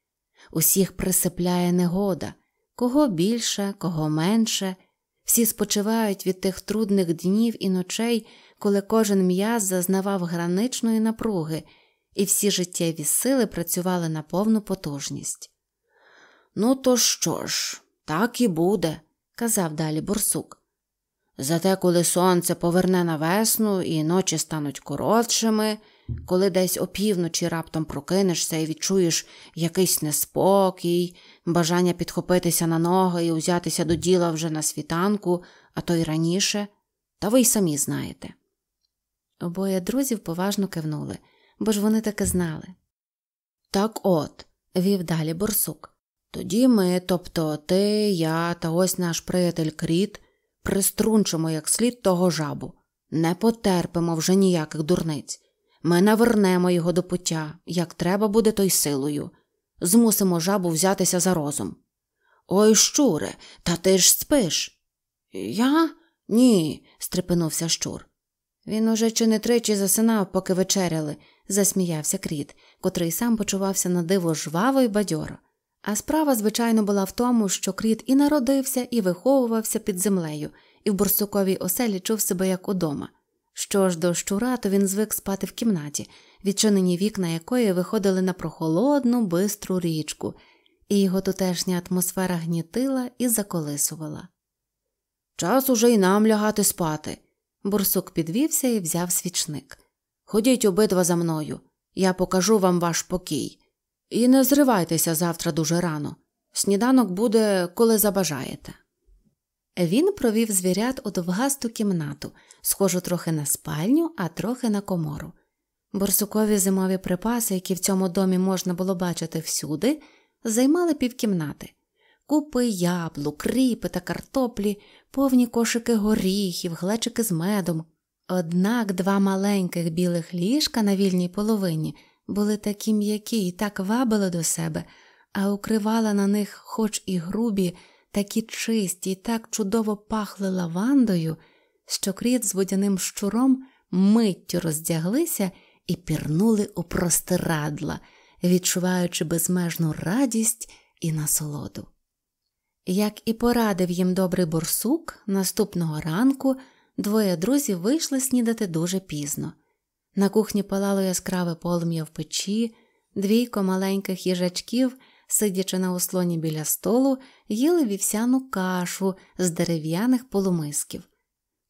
A: Усіх присипляє негода, кого більше, кого менше, всі спочивають від тих трудних днів і ночей, коли кожен м'яз зазнавав граничної напруги, і всі життєві сили працювали на повну потужність. Ну, то що ж, так і буде, казав далі бурсук.
B: Зате, коли сонце поверне на весну і ночі стануть коротшими, коли десь опівночі раптом прокинешся і відчуєш якийсь неспокій, бажання підхопитися на ноги і узятися до діла вже на світанку, а то й раніше, та ви й самі знаєте.
A: Обоє друзів поважно кивнули, бо ж вони таки знали.
B: Так от, вів далі борсук. Тоді ми, тобто ти, я та ось наш приятель Кріт, приструнчимо як слід того жабу, не потерпимо вже ніяких дурниць. Ми навернемо його до пуття, як треба буде, то й силою. Змусимо жабу взятися за розум. Ой, щуре, та ти ж спиш. Я? Ні, стрепенувся щур.
A: Він уже чи не тричі засинав, поки вечеряли, засміявся кріт, котрий сам почувався на диво жваво й бадьоро. А справа, звичайно, була в тому, що кріт і народився, і виховувався під землею, і в бурсуковій оселі чув себе як удома. Що ж до щура, то він звик спати в кімнаті, відчинені вікна якої виходили на прохолодну, бистру річку, і його тутешня атмосфера гнітила і заколисувала.
B: Час уже й нам лягати спати.
A: Бурсук підвівся і взяв свічник.
B: Ходіть обидва за мною, я покажу вам ваш покій. І не зривайтеся завтра дуже рано. Сніданок буде, коли забажаєте.
A: Він провів звірят у довгасту кімнату, схожу трохи на спальню, а трохи на комору. Борсукові зимові припаси, які в цьому домі можна було бачити всюди, займали півкімнати. Купи яблук, кріпи та картоплі, повні кошики горіхів, глечики з медом. Однак два маленьких білих ліжка на вільній половині були такі м'які і так вабили до себе, а укривала на них, хоч і грубі, такі чисті і так чудово пахли лавандою, що кріт з водяним щуром миттю роздяглися і пірнули у простирадла, відчуваючи безмежну радість і насолоду. Як і порадив їм добрий борсук, наступного ранку двоє друзів вийшли снідати дуже пізно. На кухні палало яскраве полум'я в печі, двійко маленьких їжачків, сидячи на ослоні біля столу, їли вівсяну кашу з дерев'яних полумисків.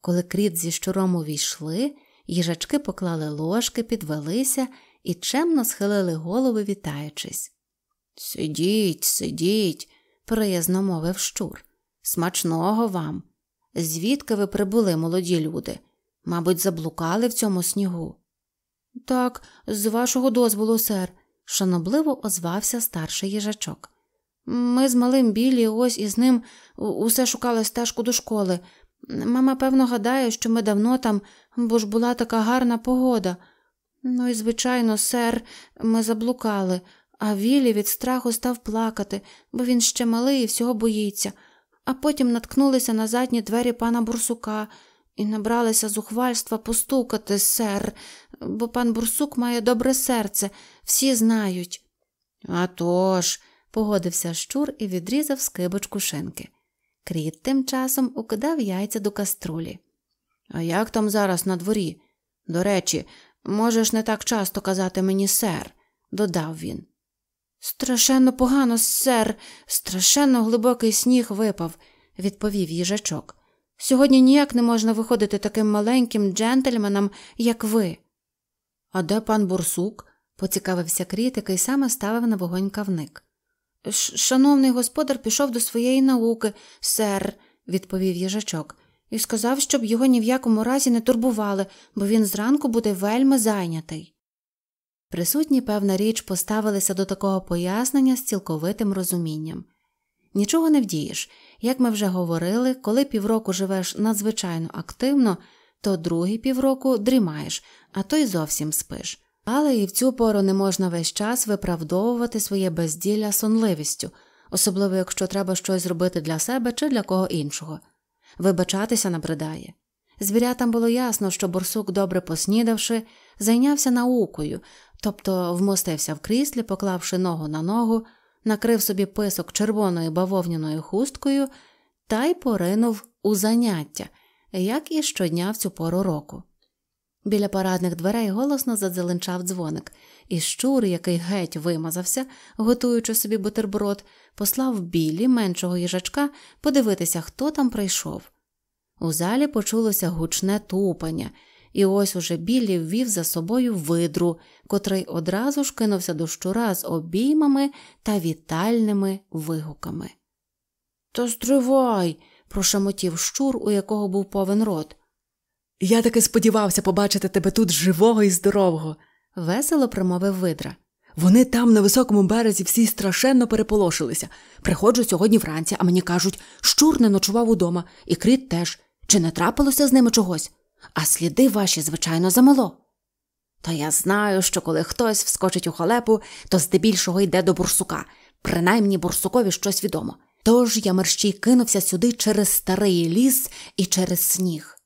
A: Коли кріт зі щуром увійшли, їжачки поклали ложки, підвелися і чемно схилили голови, вітаючись.
B: Сидіть, сидіть, приязно мовив щур. Смачного вам. Звідки ви прибули, молоді люди? Мабуть, заблукали в цьому снігу.
A: Так, з вашого дозволу, сер, шанобливо озвався старший їжачок. Ми з малим білі ось із ним усе шукали стежку до школи. Мама, певно, гадає, що ми давно там, бо ж була така гарна погода. Ну і, звичайно, сер, ми заблукали, а Вілі від страху став плакати, бо він ще малий і всього боїться, а потім наткнулися на задні двері пана Бурсука і набралися зухвальства постукати, сер, бо пан Бурсук має добре серце, всі знають.
B: «А тож», –
A: погодився щур і відрізав скибочку шинки. Кріт тим часом укидав яйця до каструлі.
B: А як там зараз на дворі? До речі, можеш не так часто казати мені сер, додав він.
A: Страшенно погано, сер, страшенно глибокий сніг випав, відповів їжачок. Сьогодні ніяк не можна виходити таким маленьким джентльменам, як ви.
B: А де пан Бурсук? поцікавився кріт, який саме ставив на вогонь кавник.
A: Шановний господар пішов до своєї науки, сер, відповів їжачок, і сказав, щоб його ні в якому разі не турбували, бо він зранку буде вельми зайнятий. Присутні, певна річ, поставилися до такого пояснення з цілковитим розумінням. Нічого не вдієш, як ми вже говорили, коли півроку живеш надзвичайно активно, то другий півроку дрімаєш, а то й зовсім спиш. Але і в цю пору не можна весь час виправдовувати своє безділля сонливістю, особливо якщо треба щось зробити для себе чи для кого іншого. Вибачатися набридає. Звірятам було ясно, що борсук, добре поснідавши, зайнявся наукою, тобто вмостився в кріслі, поклавши ногу на ногу, накрив собі писок червоною бавовняною хусткою та й поринув у заняття, як і щодня в цю пору року. Біля парадних дверей голосно задзеленчав дзвоник, і щур, який геть вимазався, готуючи собі бутерброд, послав білі меншого їжачка подивитися, хто там прийшов. У залі почулося гучне тупання, і ось уже білі ввів за собою видру, котрий одразу ж кинувся до щура з обіймами та вітальними вигуками. То стривай, прошамотів щур, у якого був повен рот.
B: Я таки сподівався побачити тебе тут живого і здорового,
A: весело промовив видра.
B: Вони там, на високому березі, всі страшенно переполошилися. Приходжу сьогодні вранці, а мені кажуть, щур не ночував удома, і кріт теж. Чи не трапилося з ними чогось? А сліди ваші, звичайно, замело. Та я знаю, що коли хтось вскочить у халепу, то здебільшого йде до бурсука. Принаймні бурсукові щось відомо. Тож я мерщій кинувся сюди через старий ліс і через сніг.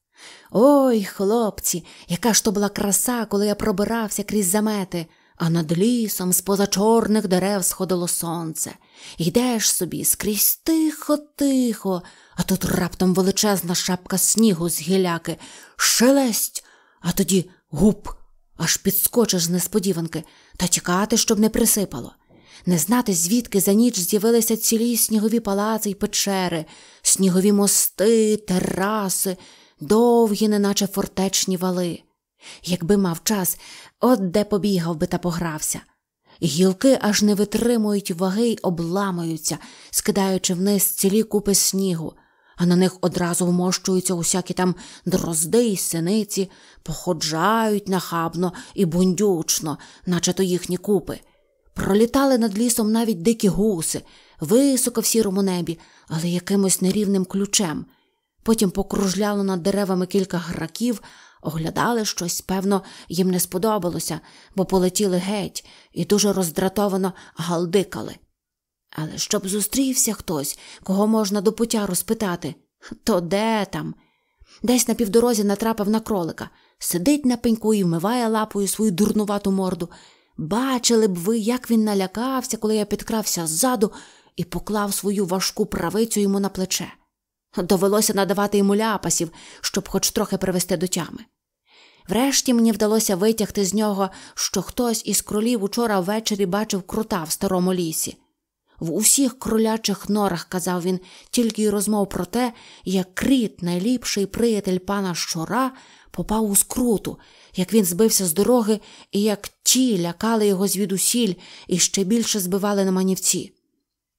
B: Ой, хлопці, яка ж то була краса, коли я пробирався крізь замети, а над лісом з поза чорних дерев сходило сонце. Йдеш собі скрізь тихо, тихо, а тут раптом величезна шапка снігу з гіляки, шелесть, а тоді гуп, аж підскочиш з несподіванки, та тікати, щоб не присипало. Не знати, звідки за ніч з'явилися цілі снігові палаци й печери, снігові мости, тераси, довгі, неначе фортечні вали. Якби мав час, от де побігав би та погрався. Гілки аж не витримують ваги й обламуються, скидаючи вниз цілі купи снігу, а на них одразу вмощуються усякі там дрозди й синиці, походжають нахабно і бундючно, наче то їхні купи. Пролітали над лісом навіть дикі гуси, високо в сірому небі, але якимось нерівним ключем. Потім покружляло над деревами кілька граків, оглядали щось, певно, їм не сподобалося, бо полетіли геть і дуже роздратовано галдикали. Але щоб зустрівся хтось, кого можна до пуття розпитати, то де там? Десь на півдорозі натрапив на кролика, сидить на пеньку і вмиває лапою свою дурнувату морду. Бачили б ви, як він налякався, коли я підкрався ззаду і поклав свою важку правицю йому на плече. Довелося надавати йому ляпасів, щоб хоч трохи привести до тями. Врешті мені вдалося витягти з нього, що хтось із кролів учора ввечері бачив крута в старому лісі. В усіх кролячих норах, казав він, тільки й розмов про те, як кріт, найліпший приятель пана щора, попав у скруту, як він збився з дороги і як ті лякали його звідусіль і ще більше збивали на манівці.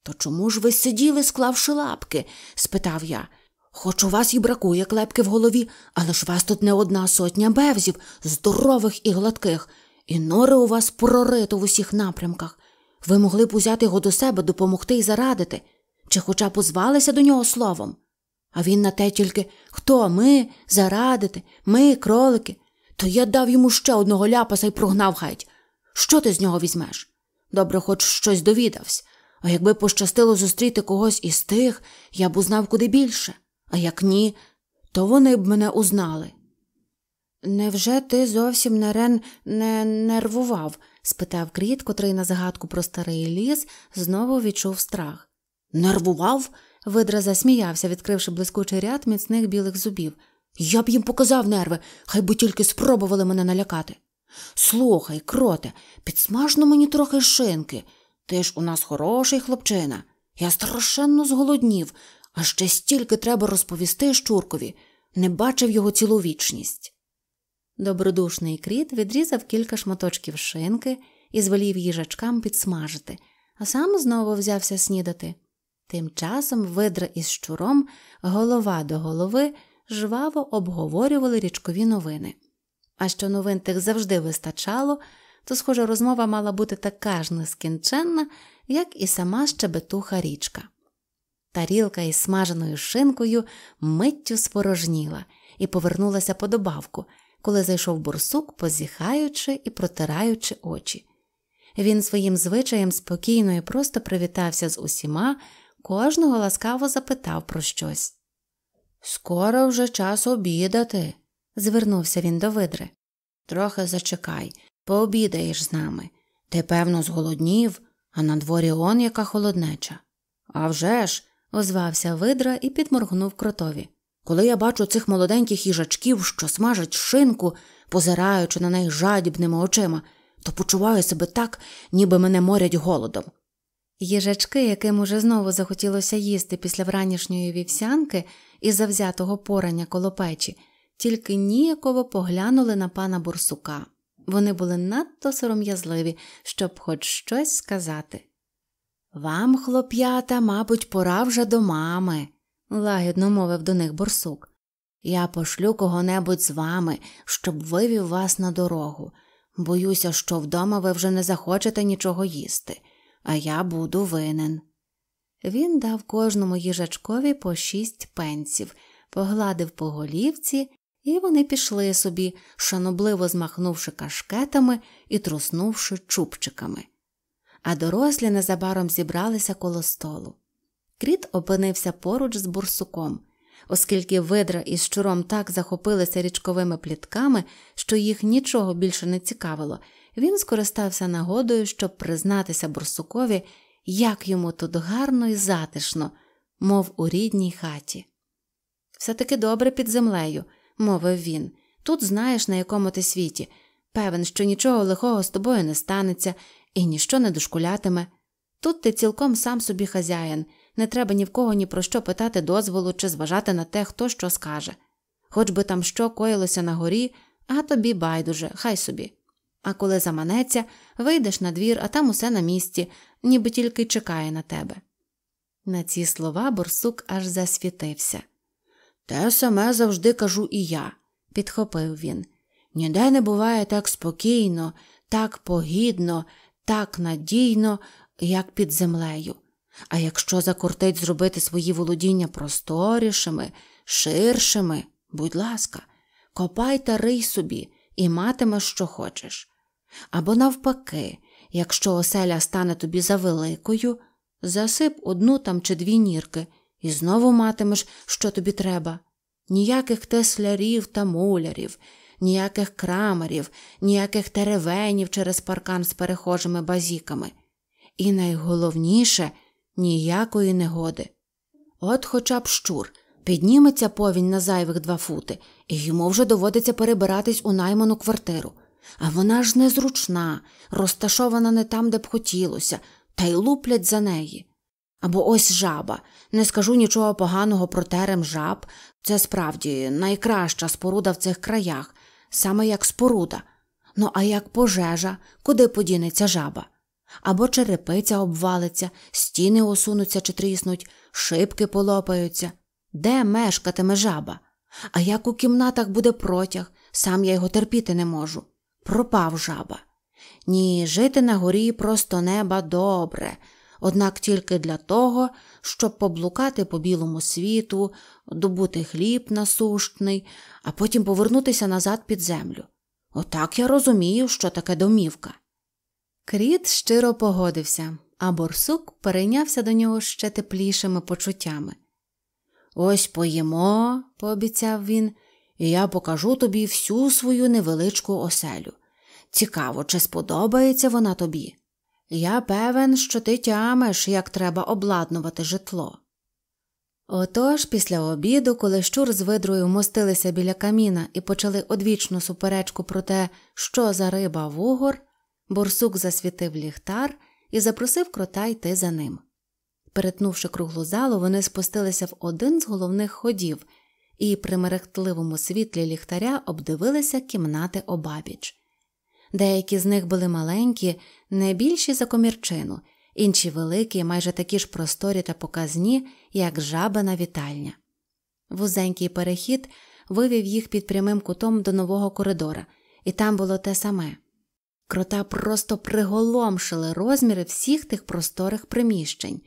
B: То чому ж ви сиділи, склавши лапки? спитав я. Хоч у вас і бракує клепки в голові, але ж вас тут не одна сотня бевзів, здорових і гладких, і нори у вас прорито в усіх напрямках. Ви могли б узяти його до себе, допомогти і зарадити, чи хоча позвалися до нього словом. А він на те тільки хто ми зарадити, ми, кролики. То я дав йому ще одного ляпаса і прогнав геть. Що ти з нього візьмеш? Добре, хоч щось довідався. А якби пощастило зустріти когось із тих, я б узнав куди більше, а як ні, то вони б мене узнали. Невже ти зовсім Нерен не нервував? спитав кріт, котрий на загадку про старий ліс знову відчув страх. Нервував? Видра засміявся, відкривши блискучий ряд міцних білих зубів. Я б їм показав нерви, хай би тільки спробували мене налякати. Слухай, кроте, підсмажно мені трохи шинки. Ти ж у нас хороший хлопчина. Я страшенно зголоднів, а ще стільки треба розповісти щуркові, не бачив його цілу вічність. Добродушний кріт відрізав кілька шматочків шинки і звелів їжачкам підсмажити, а сам знову взявся снідати. Тим часом видра із щуром, голова до голови, жваво обговорювали річкові новини. А що новин тих завжди вистачало, то, схоже, розмова мала бути така ж нескінченна, як і сама щебетуха річка. Тарілка із смаженою шинкою миттю спорожніла і повернулася по добавку, коли зайшов бурсук, позіхаючи і протираючи очі. Він своїм звичаєм спокійно і просто привітався з усіма, кожного ласкаво запитав про щось. Скоро вже час обідати, звернувся він до видри. Трохи зачекай, пообідаєш з нами. Ти, певно, зголоднів, а на дворі он яка холоднеча. «А вже ж!» – озвався видра і підморгнув кротові. Коли я бачу цих молоденьких їжачків, що смажать шинку, позираючи на неї жадібними очима, то почуваю себе так, ніби мене морять голодом. Їжачки, яким уже знову захотілося їсти після вранішньої вівсянки,
A: і завзятого порання коло печі, тільки ніяково поглянули на пана бурсука. Вони були надто сором'язливі, щоб хоч щось сказати. Вам, хлоп'ята, мабуть, пора вже до мами, лагідно мовив до них борсук. Я пошлю кого-небудь з вами, щоб вивів вас на дорогу. Боюся, що вдома ви вже не захочете нічого їсти, а я буду винен. Він дав кожному їжачкові по шість пенсів, погладив по голівці, і вони пішли собі, шанобливо змахнувши кашкетами і труснувши чубчиками. А дорослі незабаром зібралися коло столу. Кріт опинився поруч з бурсуком. Оскільки видра із щуром так захопилися річковими плітками, що їх нічого більше не цікавило, він скористався нагодою, щоб признатися бурсукові, як йому тут гарно і затишно, мов у рідній хаті. Все таки добре під землею, мовив він. Тут знаєш, на якому ти світі. Певен, що нічого лихого з тобою не станеться і ніщо не дошкулятиме. Тут ти цілком сам собі хазяїн, не треба ні в кого ні про що питати дозволу чи зважати на те, хто що скаже. Хоч би там що коїлося на горі, а тобі байдуже, хай собі. А коли заманеться, вийдеш на двір, а там усе на місці, ніби тільки чекає на тебе. На ці слова борсук аж засвітився. Те саме завжди кажу і я, підхопив він. Ніде не буває так спокійно, так погідно, так надійно, як під землею. А якщо закортить зробити свої володіння просторішими, ширшими, будь ласка, копай та рий собі і матимеш, що хочеш. Або навпаки, якщо оселя стане тобі завеликою, засип одну там чи дві нірки і знову матимеш, що тобі треба. Ніяких теслярів та мулярів, ніяких крамарів, ніяких теревенів через паркан з перехожими базіками. І найголовніше ніякої негоди. От хоча б щур, підніметься повінь на зайвих два фути, і йому вже доводиться перебиратись у найману квартиру. А вона ж незручна, розташована не там, де б хотілося, та й луплять за неї. Або ось жаба. Не скажу нічого поганого про терем жаб. Це справді найкраща споруда в цих краях, саме як споруда. Ну а як пожежа, куди подінеться жаба? Або черепиця обвалиться, стіни осунуться чи тріснуть, шибки полопаються. Де мешкатиме жаба? А як у кімнатах буде протяг, сам я його терпіти не можу. Пропав жаба. Ні, жити на горі просто неба добре, однак тільки для того, щоб поблукати по білому світу, добути хліб насущний, а потім повернутися назад під землю. Отак я розумію, що таке домівка. Кріт щиро погодився, а борсук перейнявся до нього ще теплішими почуттями. Ось поїмо, пообіцяв він, і я покажу тобі всю свою невеличку оселю. Цікаво, чи сподобається вона тобі. Я певен, що ти тямиш, як треба обладнувати житло. Отож, після обіду, коли щур з видрою мостилися біля каміна і почали одвічну суперечку про те, що за риба вугор, Борсук засвітив ліхтар і запросив крота йти за ним. Перетнувши круглу залу, вони спустилися в один з головних ходів і при мерехтливому світлі ліхтаря обдивилися кімнати обабіч. Деякі з них були маленькі, не більші за комірчину, інші великі, майже такі ж просторі та показні, як жабина вітальня. Вузенький перехід вивів їх під прямим кутом до нового коридора, і там було те саме. Крота просто приголомшили розміри всіх тих просторих приміщень,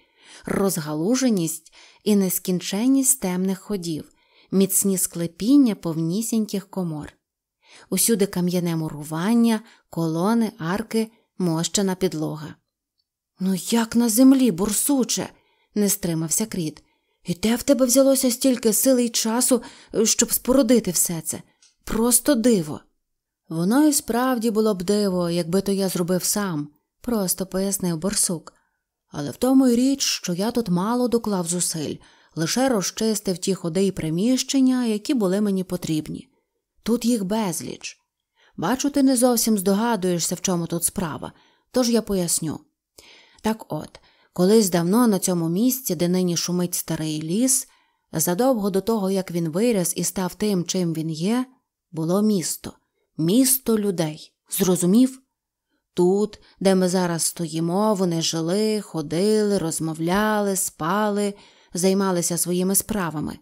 A: розгалуженість і нескінченність темних ходів, міцні склепіння повнісіньких комор. Усюди кам'яне мурування, колони, арки, мощена підлога. Ну, як на землі, бурсуче, не стримався кріт. І де в тебе взялося стільки сили й часу, щоб спорудити все це? Просто диво. Воно і справді було б диво, якби то я зробив сам, просто пояснив борсук. Але в тому й річ, що я тут мало доклав зусиль, лише розчистив ті ходи й приміщення, які були мені потрібні. Тут їх безліч. Бачу, ти не зовсім здогадуєшся, в чому тут справа, тож я поясню. Так от, колись давно на цьому місці, де нині шумить старий ліс, Задовго до того, як він виріс і став тим, чим він є, було місто, місто людей. Зрозумів? Тут, де ми зараз стоїмо, вони жили, ходили, розмовляли, спали, займалися своїми справами.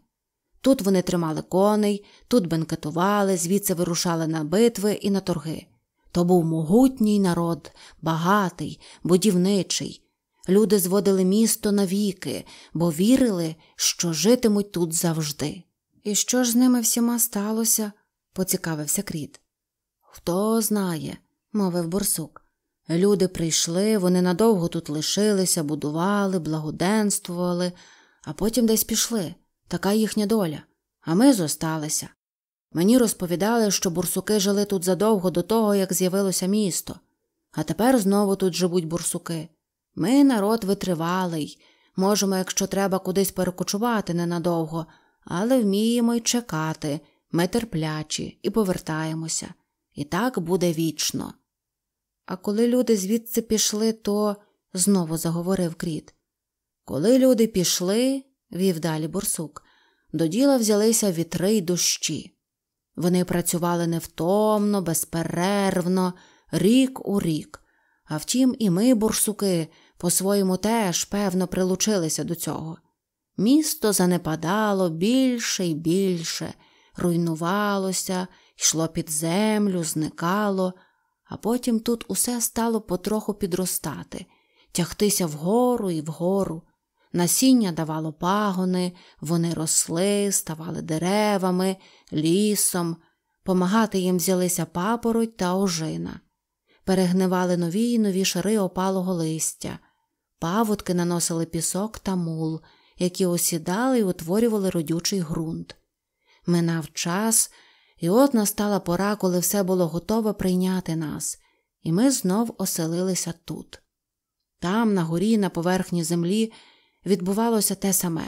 A: Тут вони тримали коней, тут бенкетували, звідси вирушали на битви і на торги. То був могутній народ, багатий, будівничий. Люди зводили місто навіки, бо вірили, що житимуть тут завжди.
B: І що ж з ними всіма сталося? поцікавився Кріт.
A: Хто знає, мовив борсук. Люди прийшли, вони надовго тут лишилися, будували, благоденствували, а потім десь пішли. Така їхня доля. А ми зосталися. Мені розповідали, що бурсуки жили тут задовго до того, як з'явилося місто, а тепер знову тут живуть бурсуки. Ми народ витривалий, можемо, якщо треба, кудись перекочувати ненадовго, але вміємо й чекати, ми терплячі і повертаємося. І так буде вічно.
B: А коли люди звідси пішли, то знову заговорив кріт.
A: Коли люди пішли, вів далі бурсук, до діла взялися вітри й дощі. Вони працювали невтомно, безперервно, рік у рік. А втім, і ми, бурсуки, по-своєму теж, певно, прилучилися до цього. Місто занепадало більше й більше, руйнувалося, йшло під землю, зникало, а потім тут усе стало потроху підростати, тягтися вгору і вгору. Насіння давало пагони, вони росли, ставали деревами, лісом, помагати їм взялися папороть та ожина, перегнивали нові й нові шари опалого листя, паводки наносили пісок та мул, які осідали і утворювали родючий ґрунт. Минав час, і от настала пора, коли все було готове прийняти нас, і ми знов оселилися тут. Там, на горі, на поверхні землі, відбувалося те саме.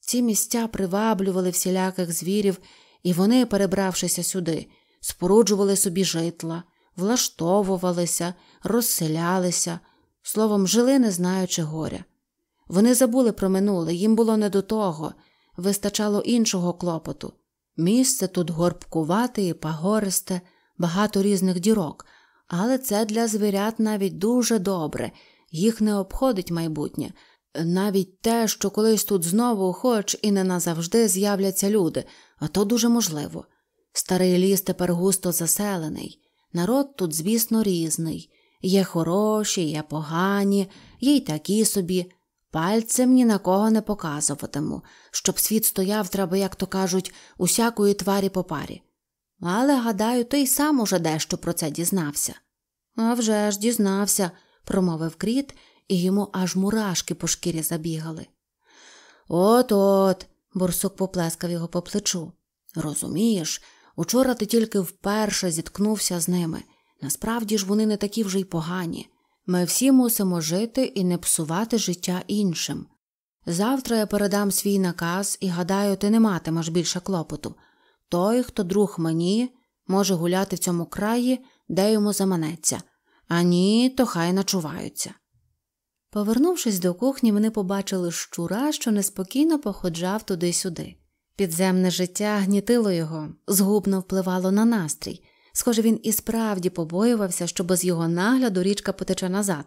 A: Ці місця приваблювали всіляких звірів, і вони, перебравшися сюди, споруджували собі житла, влаштовувалися, розселялися, словом, жили, не знаючи горя. Вони забули про минуле, їм було не до того, вистачало іншого клопоту. Місце тут горбкувате і пагористе, багато різних дірок, але це для звірят навіть дуже добре, їх не обходить майбутнє, навіть те, що колись тут знову, хоч і не назавжди, з'являться люди, а то дуже можливо. Старий ліс тепер густо заселений, народ тут, звісно, різний. Є хороші, є погані, є й такі собі. Пальцем ні на кого не показуватиму, щоб світ стояв, треба, як то кажуть, усякої тварі по парі. Але, гадаю, ти й сам уже дещо про це дізнався.
B: «А вже ж дізнався, промовив кріт і йому аж мурашки по шкірі забігали.
A: От от, бурсук поплескав його по плечу. Розумієш, учора ти тільки вперше зіткнувся з ними. Насправді ж вони не такі вже й погані. Ми всі мусимо жити і не псувати життя іншим. Завтра я передам свій наказ і, гадаю, ти не матимеш більше клопоту. Той, хто друг мені, може гуляти в цьому краї, де йому заманеться, а ні, то хай начуваються.
B: Повернувшись до кухні, вони побачили щура, що неспокійно походжав туди-сюди. Підземне життя гнітило його, згубно впливало на настрій. Схоже, він і справді побоювався, що без його нагляду річка потече назад,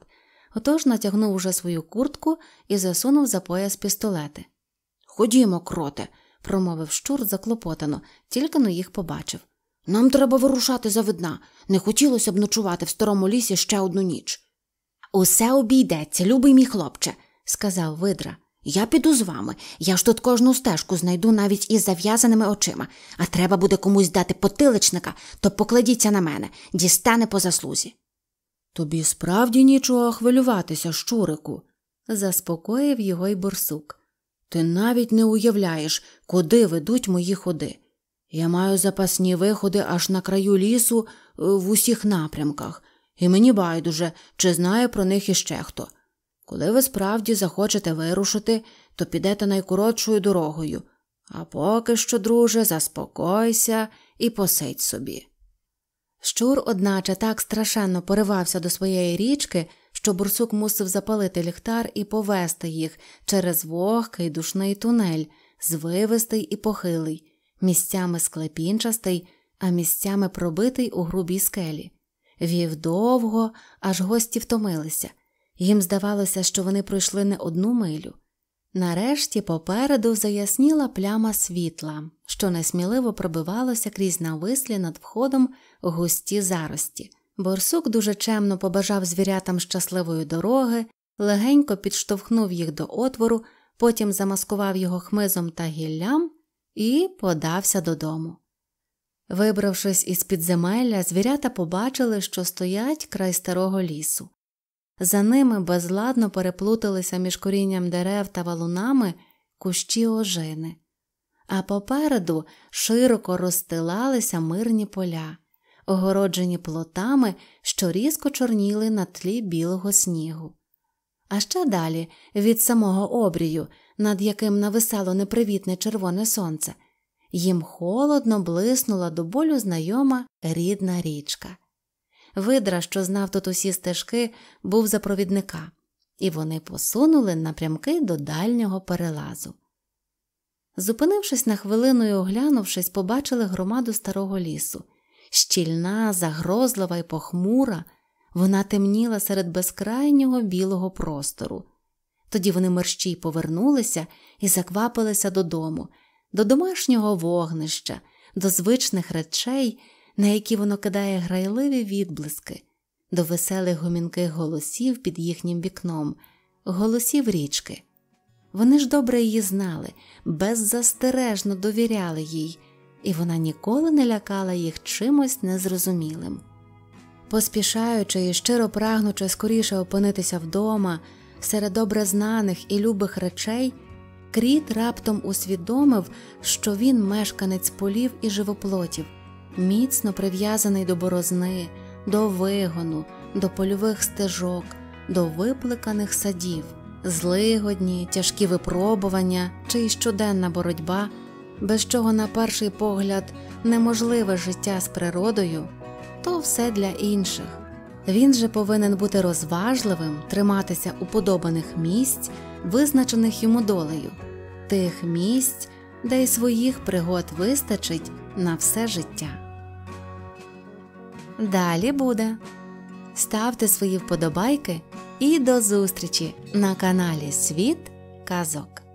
B: отож натягнув уже свою куртку і засунув за пояс пістолети.
A: Ходімо, кроте, промовив щур заклопотано, тільки но їх побачив. Нам треба вирушати за видна. Не хотілося б ночувати в старому лісі ще одну ніч.
C: Усе обійдеться, любий мій хлопче,
A: сказав видра.
C: Я піду з вами. Я ж тут кожну стежку знайду навіть із зав'язаними очима, а треба буде комусь дати потиличника, то покладіться на мене, дістане по заслузі.
A: Тобі справді нічого хвилюватися, щурику,
B: заспокоїв його й борсук.
A: Ти навіть не уявляєш, куди ведуть мої ходи. Я маю запасні виходи аж на краю лісу е, в усіх напрямках, і мені байдуже, чи знає про них іще хто. Коли ви справді захочете вирушити, то підете найкоротшою дорогою, а поки що, друже, заспокойся і посидь собі.
B: Щур, одначе, так страшенно поривався до своєї річки, що бурсук мусив запалити ліхтар і повести їх через вогкий душний тунель,
A: звивистий і похилий, місцями склепінчастий, а місцями пробитий у грубій скелі. Вів довго, аж гості втомилися. Їм здавалося, що вони пройшли не одну милю. Нарешті попереду заясніла пляма світла, що несміливо пробивалося крізь навислі над входом густі зарості. Борсук дуже чемно побажав звірятам щасливої дороги, легенько підштовхнув їх до отвору, потім замаскував його хмизом та гіллям і подався додому. Вибравшись із підземелля, звірята побачили, що стоять край старого лісу. За ними безладно переплуталися між корінням дерев та валунами кущі ожини, а попереду широко розстилалися мирні поля, огороджені плотами, що різко чорніли на тлі білого снігу. А ще далі, від самого обрію, над яким нависало непривітне червоне сонце, їм холодно блиснула до болю знайома рідна річка. Видра, що знав тут усі стежки, був за провідника, і вони посунули напрямки до дальнього перелазу. Зупинившись на хвилину і оглянувшись, побачили громаду старого лісу. Щільна, загрозлива і похмура, вона темніла серед безкрайнього білого простору. Тоді вони мерщій повернулися і заквапилися додому, до домашнього вогнища, до звичних речей, на які воно кидає грайливі відблиски, до веселих гомінких голосів під їхнім вікном, голосів річки. Вони ж добре її знали, беззастережно довіряли їй, і вона ніколи не лякала їх чимось незрозумілим. Поспішаючи і щиро прагнучи скоріше опинитися вдома, серед добре знаних і любих речей, Кріт раптом усвідомив, що він мешканець полів і живоплотів, міцно прив'язаний до борозни, до вигону, до польових стежок, до випликаних садів, злигодні, тяжкі випробування чи щоденна боротьба, без чого, на перший погляд, неможливе життя з природою, то все для інших. Він же повинен бути розважливим, триматися уподобаних місць, визначених йому долею, тих місць, де й своїх пригод вистачить на все життя. Далі буде. Ставте свої вподобайки і до зустрічі на каналі Світ Казок.